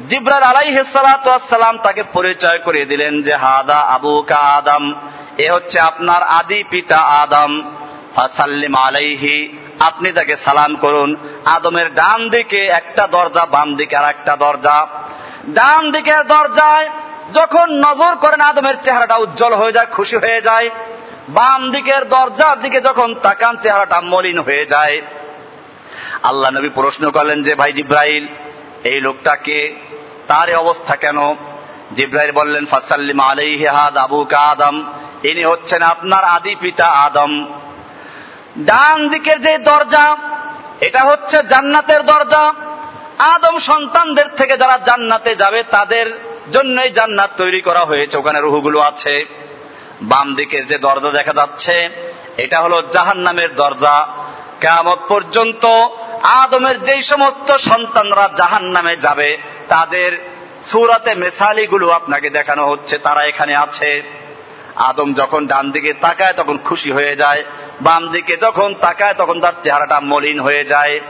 জিব্রাল আলাইহিসালাম তাকে পরিচয় করে দিলেন যে, হাদা আবু কা আদম, এ হচ্ছে আপনার আদি পিতা আদম। ফাসাল্লিম আলাইহি, আপনি তাকে সালাম করুন। আদমের ডান দিকে একটা দরজা, বাম দিকে আর একটা দরজা। ডান দিকের দরজায় যখন নজর করেন, আদমের চেহারাটা উজ্জ্বল হয়ে যায়, খুশি হয়ে যায়। বাম দিকের দরজার দিকে যখন তাকান, চেহারাটা মলিন হয়ে যায়। আল্লাহ নবী প্রশ্ন করলেন যে, ভাই জিব্রাইল, এই লোকটাকে তার অবস্থা কেন? জিব্রাইল বললেন, ফাসাল্লিম আলাইহি হাদ আবু আদম, ইনি হচ্ছেন আপনার আদি পিতা আদম। ডান দিকের যে দরজা, এটা হচ্ছে জান্নাতের দরজা। আদম সন্তানদের থেকে যারা জান্নাতে যাবে, তাদের জন্যই জান্নাত তৈরি করা হয়েছে, ওখানে রুহুগুলো আছে। বাম দিকের যে দরজা দেখা যাচ্ছে, এটা হলো জাহান নামের দরজা। কেমত পর্যন্ত আদমের যেই সমস্ত সন্তানরা জাহান নামে যাবে, তাদের সুরাতে মেসালিগুলো আপনাকে দেখানো হচ্ছে, তারা এখানে আছে। আদম যখন ডান দিকে তাকায়, তখন খুশি হয়ে যায়। বাম দিকে যখন তাকায়, তখন তার চেহারাটা মলিন হয়ে যায়।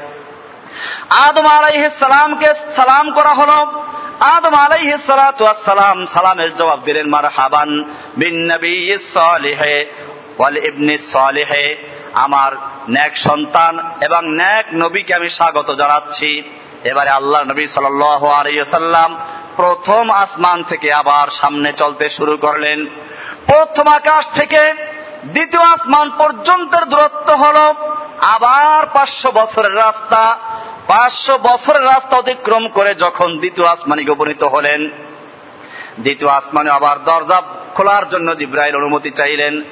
আদম আলাইহিস সালামকে সালাম করা হলো। আদম আলাইহিস সালাম সালামের জবাব দিলেন মার হাবান বিন নবী সালিহে ওয়াল ইবনি সালিহে। আমার ন্যাক সন্তান এবং ন্যাক নবীকে আমি স্বাগত জানাচ্ছি। এবারে আল্লাহ নবী সাল্লাম প্রথম আসমান থেকে আবার সামনে চলতে শুরু করলেন। প্রথম আকাশ থেকে দ্বিতীয় আসমান পর্যন্তের দূরত্ব হল আবার পাঁচশো বছরের রাস্তা। পাঁচশো বছরের রাস্তা অতিক্রম করে যখন দ্বিতীয় আসমানিকে উপনীত হলেন, দ্বিতীয় আসমানে আবার দরজা খোলার জন্য জিব্রাইল অনুমতি চাইলেন।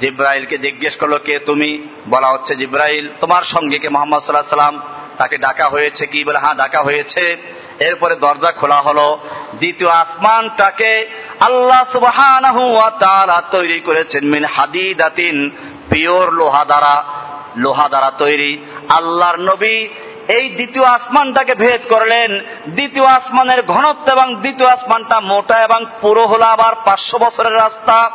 জিব্রাইলকে জিজ্ঞেস করল, কে তুমি? বলা হচ্ছে, জিব্রাইল, তোমার সঙ্গে কে মোহাম্মদ সাল্লাহ সাল্লাম তাকে ডাকা হয়েছে কি? বলে হ্যাঁ ডাকা হয়েছে। এরপরে দরজা খোলা হলো। দ্বিতীয় আসমানটাকে আল্লাহ ওয়া তৈরি করেছেন মিন হাদিদাতিন, পিওর লোহা দ্বারা লোহা দ্বারা তৈরি। আল্লাহর নবী এই দ্বিতীয় আসমানটাকে ভেদ করলেন। দ্বিতীয় আসমানের ঘনত্ব এবং দ্বিতীয় আসমানটা মোটা এবং পুরো হলো আবার পাঁচশো বছরের রাস্তা।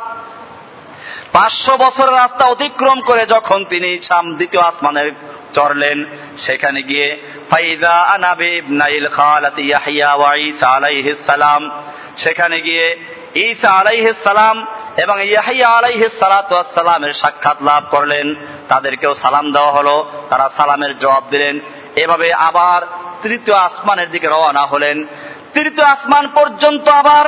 পাঁচশো বছরের রাস্তা অতিক্রম করে যখন তিনি সাম দ্বিতীয় আসমানের চড়লেন, সেখানে গিয়ে, ফাইদা আনাবে ইবনাইল খালাত ইয়াহিয়া ওয়া ঈসা আলাইহিস সালাম। সেখানে গিয়ে, ঈসা আলাইহিস সালাম এবং ইয়াহিয়া আলাইহিস সালাতু সালামের সাক্ষাৎ লাভ করলেন। তাদেরকেও সালাম দেওয়া হলো। তারা সালামের জবাব দিলেন। এভাবে আবার তৃতীয় আসমানের দিকে রওনা হলেন। তৃতীয় আসমান পর্যন্ত আবার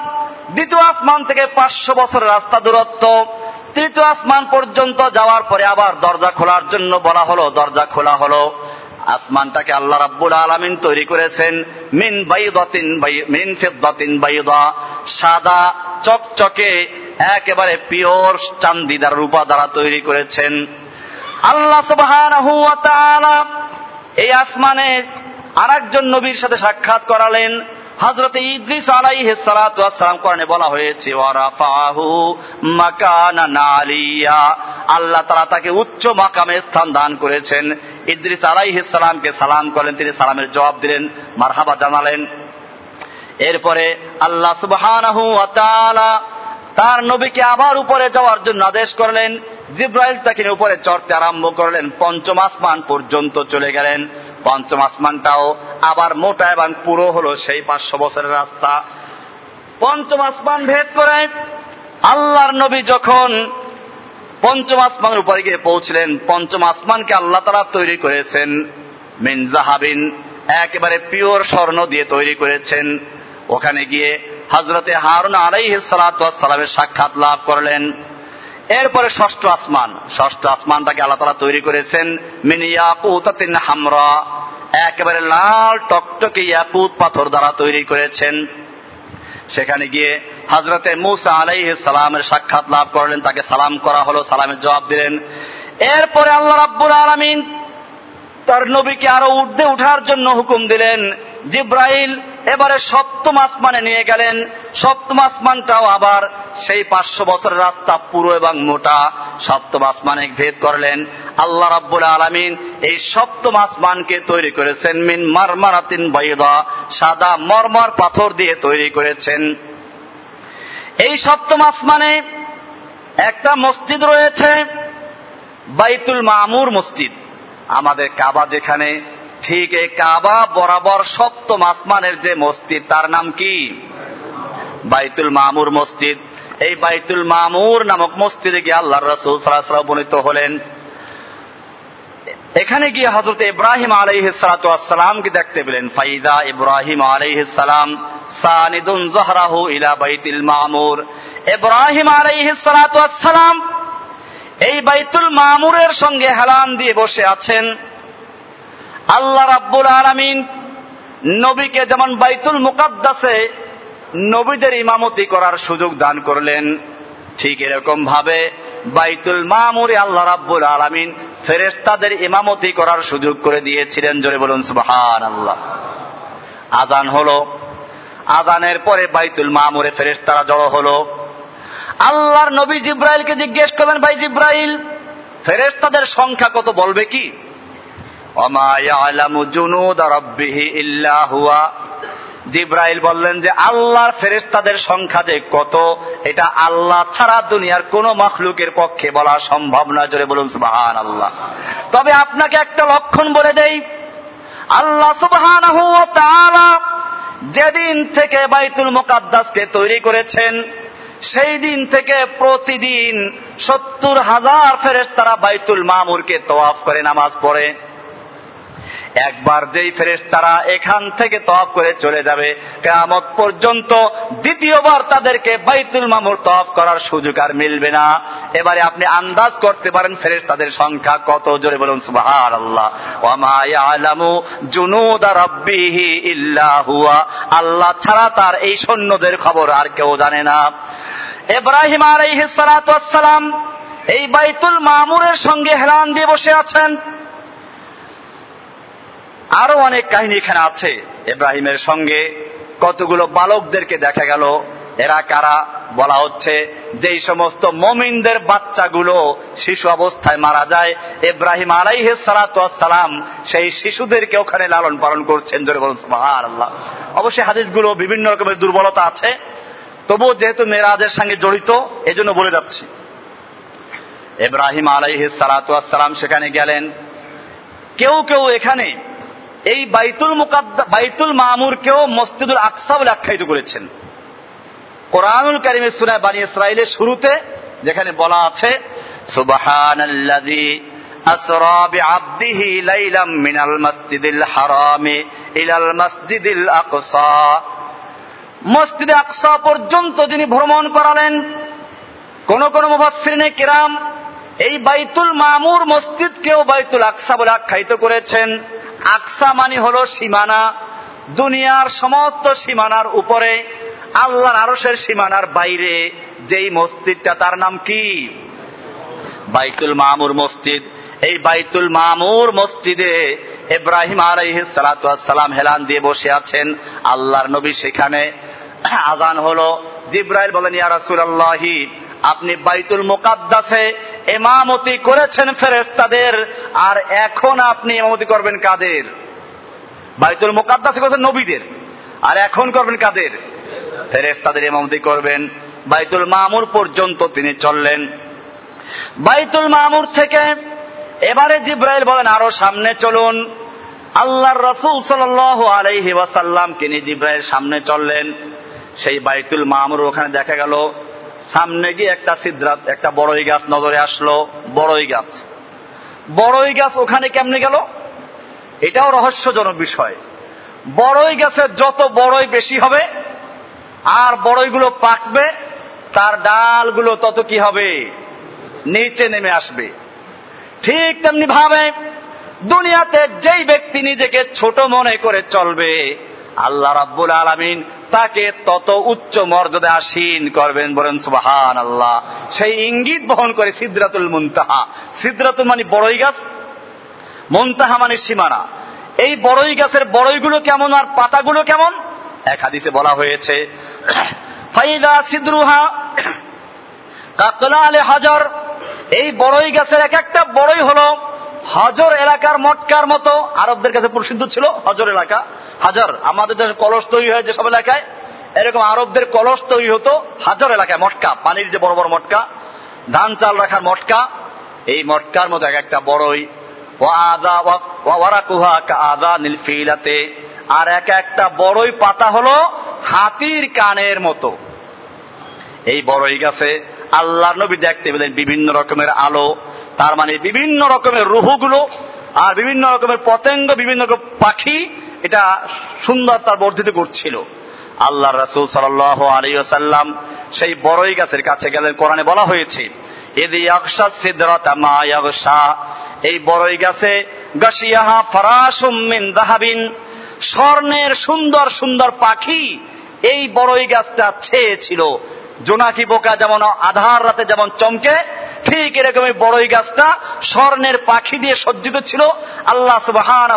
দ্বিতীয় আসমান থেকে পাঁচশো বছর রাস্তা দূরত্ব। তৃতীয় আসমান পর্যন্ত যাওয়ার পরে আবার দরজা খোলার জন্য বলা হলো, দরজা খোলা হলো। আসমানটাকে আল্লাহ রাব্বুল আলামিন তৈরি করেছেন। মিন বাইদাতিন মিন ফিদ্দাতিন বাইদা। সাদা, চকচকে, একেবারে পিওর চান্দিদার রূপা দ্বারা তৈরি করেছেন। আল্লাহ সুবহানাহু এই আসমানে আরেকজন নবীর সাথে সাক্ষাৎ করালেন। হজরত ইদ্রিস আলাইহিস সালাতু ওয়াসসালাম কোরআনে বলা হয়েছে আল্লাহ তাআলা তাকে উচ্চ মাকামে স্থান দান করেছেন। ইদ্রিস আলাইহিস সালামকে সালাম করলেন, তিনি সালামের জবাব দিলেন, মারহাবা জানালেন। এরপরে আল্লাহ ওয়া তার নবীকে আবার উপরে যাওয়ার জন্য আদেশ করলেন জিব্রাইল তাকে উপরে চড়তে আরম্ভ করলেন। পঞ্চম আসমান পর্যন্ত চলে গেলেন। পঞ্চম আসমানটাও আবার মোটা এবং পুরো হলো সেই পাঁচশো বছরের রাস্তা। পঞ্চম আসমান ভেদ করে আল্লাহর নবী যখন পঞ্চম আসমানের উপরে গিয়ে পৌঁছলেন, পঞ্চম আসমানকে আল্লাহ তারা তৈরি করেছেন মিন জাহাবিন, একেবারে পিওর স্বর্ণ দিয়ে তৈরি করেছেন। ওখানে গিয়ে হজরতে হারুন আলাইহ সালামের সাক্ষাৎ লাভ করলেন। এরপরে ষষ্ঠ আসমান। ষষ্ঠ আসমানটাকে আল্লাহ তালা তৈরি করেছেন মিনিয়া ইয়াকুতাতিন হামরা। একেবারে লাল টকটকে ইয়াকুত পাথর দ্বারা তৈরি করেছেন। সেখানে গিয়ে হাজরতে মুসা আলাইহ সালামের সাক্ষাৎ লাভ করলেন, তাকে সালাম করা হলো, সালামের জবাব দিলেন। এরপরে আল্লাহ রাব্বুল আলমিন তার নবীকে আরও উর্ধে উঠার জন্য হুকুম দিলেন, জিব্রাইল এবারে সপ্তম আসমানে নিয়ে গেলেন। সপ্তম আসমানটাও আবার সেই পাঁচশো বছরের রাস্তা পুরো এবং মোটা। সপ্তম আসমানে ভেদ করলেন। আল্লাহ রাব্বুল আলমিন এই সপ্তম আসমানকে তৈরি করেছেন। মিন মারমারাতিন বৈদা সাদা মরমর পাথর দিয়ে তৈরি করেছেন। এই সপ্তম আসমানে একটা মসজিদ রয়েছে, বাইতুল মামুর মসজিদ। আমাদের কাবা যেখানে ঠিক এই কাবা বরাবর সপ্তম আসমানের যে মসজিদ, তার নাম কি? বাইতুল মামুর মসজিদ। এই বাইতুল মামুর নামক মসজিদে গিয়ে আল্লাহ রসুল সাল্লাহ উপনীত হলেন। এখানে গিয়ে হজরত ইব্রাহিম আলাইহিসালামকে দেখতে পেলেন। ফাইদা ইব্রাহিম আলাইহিসালাম সানিদুন জহরাহু ইলা বাইতুল মামুর। ইব্রাহিম আলাইহিসালাম এই বাইতুল মামুরের সঙ্গে হেলান দিয়ে বসে আছেন। আল্লাহ রাব্বুল আলামিন নবীকে যেমন বাইতুল মুকাদ্দাসে নবীদের ইমামতি করার সুযোগ দান করলেন, ঠিক এরকম ভাবে বাইতুল মামুরে আল্লাহ রাব্বুল আলামিন ফেরেস্তাদের ইমামতি করার সুযোগ করে দিয়েছিলেন, জোরে বলুন সুবহান আল্লাহ আজান হলো আজানের পরে বাইতুল মামুরে ফেরেস্তারা জড়ো হলো। আল্লাহর নবী জিব্রাইলকে জিজ্ঞেস করলেন, ভাই জিব্রাইল ফেরেস্তাদের সংখ্যা কত বলবে কি? জিব্রাইল বললেন যে, আল্লাহর ফেরেস্তাদের সংখ্যা যে কত, এটা আল্লাহ ছাড়া দুনিয়ার কোন মখলুকের পক্ষে বলা সম্ভব নয়। জোরে বলুন সুবাহান আল্লাহ তবে আপনাকে একটা লক্ষণ বলে দেই। আল্লাহ সুবাহান যেদিন থেকে বাইতুল মোকাদ্দাসকে তৈরি করেছেন, সেই দিন থেকে প্রতিদিন সত্তর হাজার ফেরেস তারা বাইতুল মামুরকে তোয়াফ করে নামাজ পড়ে। একবার যেই ফেরেস তারা এখান থেকে তফ করে চলে যাবে, কেয়ামত পর্যন্ত দ্বিতীয়বার তাদেরকে বাইতুল মামুর তফ করার সুযোগ আর মিলবে না। এবারে আপনি আন্দাজ করতে পারেন ফেরেস তাদের সংখ্যা কত? জোরে বলুন সুবাহার আল্লাহ ওয়ামায়ালামু আল্লাহ ছাড়া তার এই সৈন্যদের খবর আর কেউ জানে না। ইব্রাহিম আলাইহিস সালাতু এই বাইতুল মামুরের সঙ্গে হেলান দিয়ে বসে আছেন। আরও অনেক কাহিনী এখানে আছে। ইব্রাহিমের সঙ্গে কতগুলো বালকদেরকে দেখা গেল। এরা কারা? বলা হচ্ছে যেই সমস্ত মমিনদের বাচ্চাগুলো শিশু অবস্থায় মারা যায়, ইব্রাহিম আলাইহে সালাম সেই শিশুদেরকে ওখানে লালন পালন করছেন। আল্লাহ অবশ্যই হাদিসগুলো বিভিন্ন রকমের দুর্বলতা আছে। তবুও যেহেতু মেরাজের সঙ্গে জড়িত, এজন্য বলে যাচ্ছি। ইব্রাহিম আলাইহে সালাম সেখানে গেলেন। কেউ কেউ এখানে এই বাইতুল বাইতুল মামুরকেও মসজিদুল আকসা বলে আখ্যায়িত করেছেন। কোরআনুল কারিমের সুনায় বানী ইসরায়েলের শুরুতে যেখানে বলা আছে, সুবহানাল্লাযী পর্যন্ত যিনি ভ্রমণ করালেন, কোন কোন মুফাসসিরিনে কিরাম এই বাইতুল মামুর মসজিদকেও বাইতুল আকসা বলে আখ্যায়িত করেছেন। আকসা মানে হল সীমানা, দুনিয়ার সমস্ত সীমানার উপরে, আল্লাহর আরসের সীমানার বাইরে, যেই মসজিদটা তার নাম কি? বাইতুল মামুর মসজিদ। এই বাইতুল মামুর মসজিদে ইব্রাহিম আলাইহ সালাম হেলান দিয়ে বসে আছেন আল্লাহর নবী সেখানে। আজান হলো। জিব্রাইল বলেন, ইয়া আপনি বাইতুল মুকাদ্দাসে এমামতি করেছেন ফেরেস্তাদের আর এখন আপনি এমামতি করবেন কাদের? বাইতুল মুকাদ্দাসে করেছেন নবীদের, আর এখন করবেন কাদের? ফেরেস্তাদের এমামতি করবেন। বাইতুল মামুর পর্যন্ত তিনি চললেন। বাইতুল মামুর থেকে এবারে জিব্রাইল বলেন, আরও সামনে চলুন। আল্লাহর রসুল সাল ওয়াসাল্লাম, তিনি জিব্রাইল সামনে চললেন। সেই বাইতুল মামুর ওখানে দেখা গেল। সামনে গিয়ে একটা সিদ্রাত একটা বড়ই গাছ নজরে আসলো, বড়ই গাছ। বড়ই গাছ ওখানে কেমনে গেল? এটাও রহস্যজনক বিষয়। বড়ই গাছের যত বড়ই বেশি হবে, আর বড়ইগুলো পাকবে, তার ডালগুলো তত কি হবে? নিচে নেমে আসবে। ঠিক তেমনি ভাবে দুনিয়াতে যেই ব্যক্তি নিজেকে ছোট মনে করে চলবে, আল্লাহ রাব্বুল আলমিন তাকে তত উচ্চ মর্যাদা আসীন করবেন বলেন সুবাহান আল্লাহ সেই ইঙ্গিত বহন করে সিদ্রাতুল মুনতাহা। সিদ্রাতুল মানে বড়ই গাছ, মুনতাহা মানে সীমানা। এই বড়ই গাছের বড়ইগুলো কেমন আর পাতাগুলো কেমন? এক হাদিসে বলা হয়েছে, ফাইদা সিদ্রুহা কাকলা আলে হাজার। এই বড়ই গাছের এক একটা বড়ই হলো হজর এলাকার মটকার মতো। আরবদের কাছে প্রসিদ্ধ ছিল হজর এলাকা। হাজার। আমাদের কলস তৈরি হয় যেসব এলাকায়, এরকম আরবদের কলস তৈরি হতো হাজার এলাকায় মটকা, পানির যে বড় বড় মটকা, ধান চাল রাখার মটকা। এই মটকার মতো এক একটা বড়ই। আর এক একটা বড়ই পাতা হলো হাতির কানের মতো। এই বড়ই গাছে আল্লাহ নবী দেখতে পেলেন বিভিন্ন রকমের আলো, তার মানে বিভিন্ন রকমের রুহুগুলো, আর বিভিন্ন রকমের পতঙ্গ, বিভিন্ন রকম পাখি এটা সুন্দর তার বর্ধিত করছিল। আল্লাহ রাসুল সাল আলী সাল্লাম সেই বড়ই গাছের কাছে গেলেন। কোরআনে বলা হয়েছে এদি এই বড়ই গাছে দাহাবিন স্বর্ণের সুন্দর সুন্দর পাখি এই বড়ই গাছটা ছেয়েছিল। জোনাকি বোকা যেমন আধার রাতে যেমন চমকে ঠিক এরকম বড়ই গাছটা স্বর্ণের পাখি দিয়ে সজ্জিত ছিল। আল্লাহ সুবাহান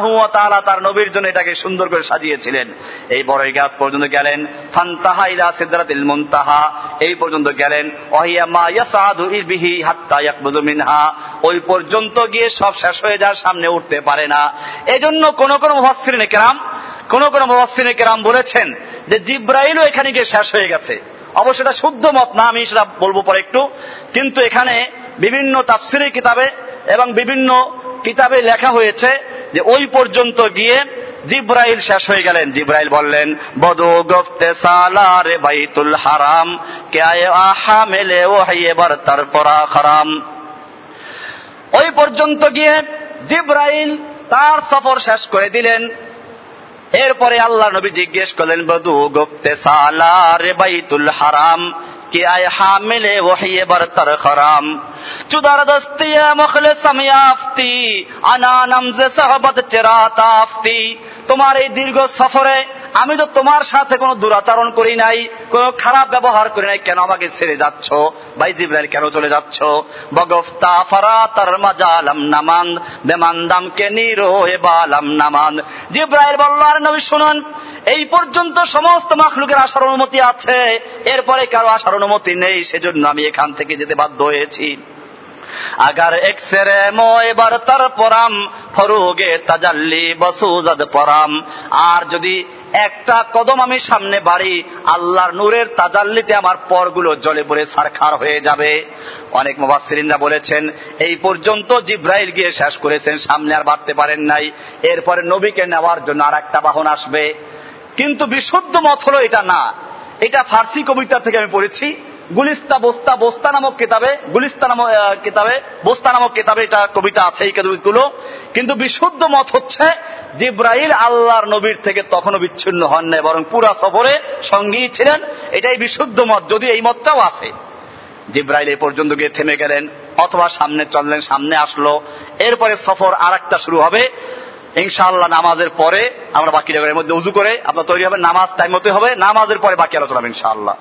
তার নবীর জন্য এটাকে সুন্দর করে সাজিয়েছিলেন। এই বড়ই গাছ পর্যন্ত গেলেন। ফান্তাহা ইলা সিদ্রাতিল মুনতাহা। এই পর্যন্ত গেলেন। ওহিয়া মা ইয়াসাদু ইবিহি হাত্তা ইয়াকবুদু মিনহা। ওই পর্যন্ত গিয়ে সব শেষ হয়ে যাওয়ার সামনে উঠতে পারে না। এজন্য কোন কোন মুফাসসিরিনে কেরাম, কোন কোন মুফাসসিরিনে কেরাম বলেছেন যে জিব্রাইলও এখানে গিয়ে শেষ হয়ে গেছে। অবশ্য এটা শুদ্ধ মত, না আমি সেটা বলব পরে একটু। কিন্তু এখানে বিভিন্ন তাফসিরি কিতাবে এবং বিভিন্ন কিতাবে লেখা হয়েছে যে ওই পর্যন্ত গিয়ে জিব্রাইল শেষ হয়ে গেলেন। জিব্রাইল বললেন, বদু গফতে সালারে বাইতুল হারাম আহা মেলে ও হাইয়েবার তারপরা খারাম ওই পর্যন্ত গিয়ে জিব্রাইল তার সফর শেষ করে দিলেন। এরপরে আল্লাহ নবী জিজ্ঞেস করলেন, বধু, গুপ্তে সালার বাইতুল হারাম, কে আয় হামিলে ওহিয়ে বরতর খরাম? চুদার দস্তিয়া মখলে সামিয়াফতি, আনা নামজে সাহবত চেরাতাফতি তোমার এই দীর্ঘ সফরে আমি তো তোমার সাথে কোনো দুরাচরণ করি নাই, কোনো খারাপ ব্যবহার করি নাই। কেন আমাকে ছেড়ে যাচ্ছ? ভাই জিব্রাইল, কেন চলে যাচ্ছ? বগফতা ফারা তার মাজালাম নামান, বেমান্দাম কে নিরো বালাম নামান। জিব্রাইল বলল, আর নবী, শুনুন, এই পর্যন্ত সমস্ত মাখলুকের আসার অনুমতি আছে, এরপরে কারও আসার অনুমতি নেই, সেজন্য আমি এখান থেকে যেতে বাধ্য হয়েছি। আগার এক্সরে ময় বরতর পরাম, ফরুগে তাজাল্লি বসুজাদ পরাম। আর যদি একটা কদম আমি সামনে বাড়ি, আল্লাহর নূরের তাজাল্লিতে আমার পরগুলো জলে পড়ে সারখার হয়ে যাবে। অনেক মুবাসসিরিনরা বলেছেন, এই পর্যন্ত জিব্রাইল গিয়ে শেষ করেছেন, সামনে আর বাড়তে পারেন নাই। এরপরে নবীকে নেওয়ার জন্য আর একটা বাহন আসবে। কিন্তু বিশুদ্ধ মত হলো এটা না। এটা ফার্সি কবিতা থেকে আমি পড়েছি। গুলিস্তা বস্তা বস্তা নামক কিতাবে, গুলিস্তা নামক কিতাবে, বস্তা নামক কিতাবে এটা কবিতা আছে এই কবিতাগুলো কিন্তু বিশুদ্ধ মত হচ্ছে জিব্রাইল আল্লাহর নবীর থেকে তখনও বিচ্ছিন্ন হন নাই, বরং পুরা সফরে সঙ্গী ছিলেন। এটাই বিশুদ্ধ মত যদি এই মতটাও আছে। জিব্রাইল এই পর্যন্ত গিয়ে থেমে গেলেন, অথবা সামনে চললেন, সামনে আসলো। এরপরে সফর আর শুরু হবে। ইনশাআল্লাহ নামাজের পরে আমরা বাকি জায়গার মধ্যে উজু করে আপনার তৈরি হবে, নামাজ টাইম মতো হবে, নামাজের পরে বাকি আলোচনা ইনশাআল্লাহ।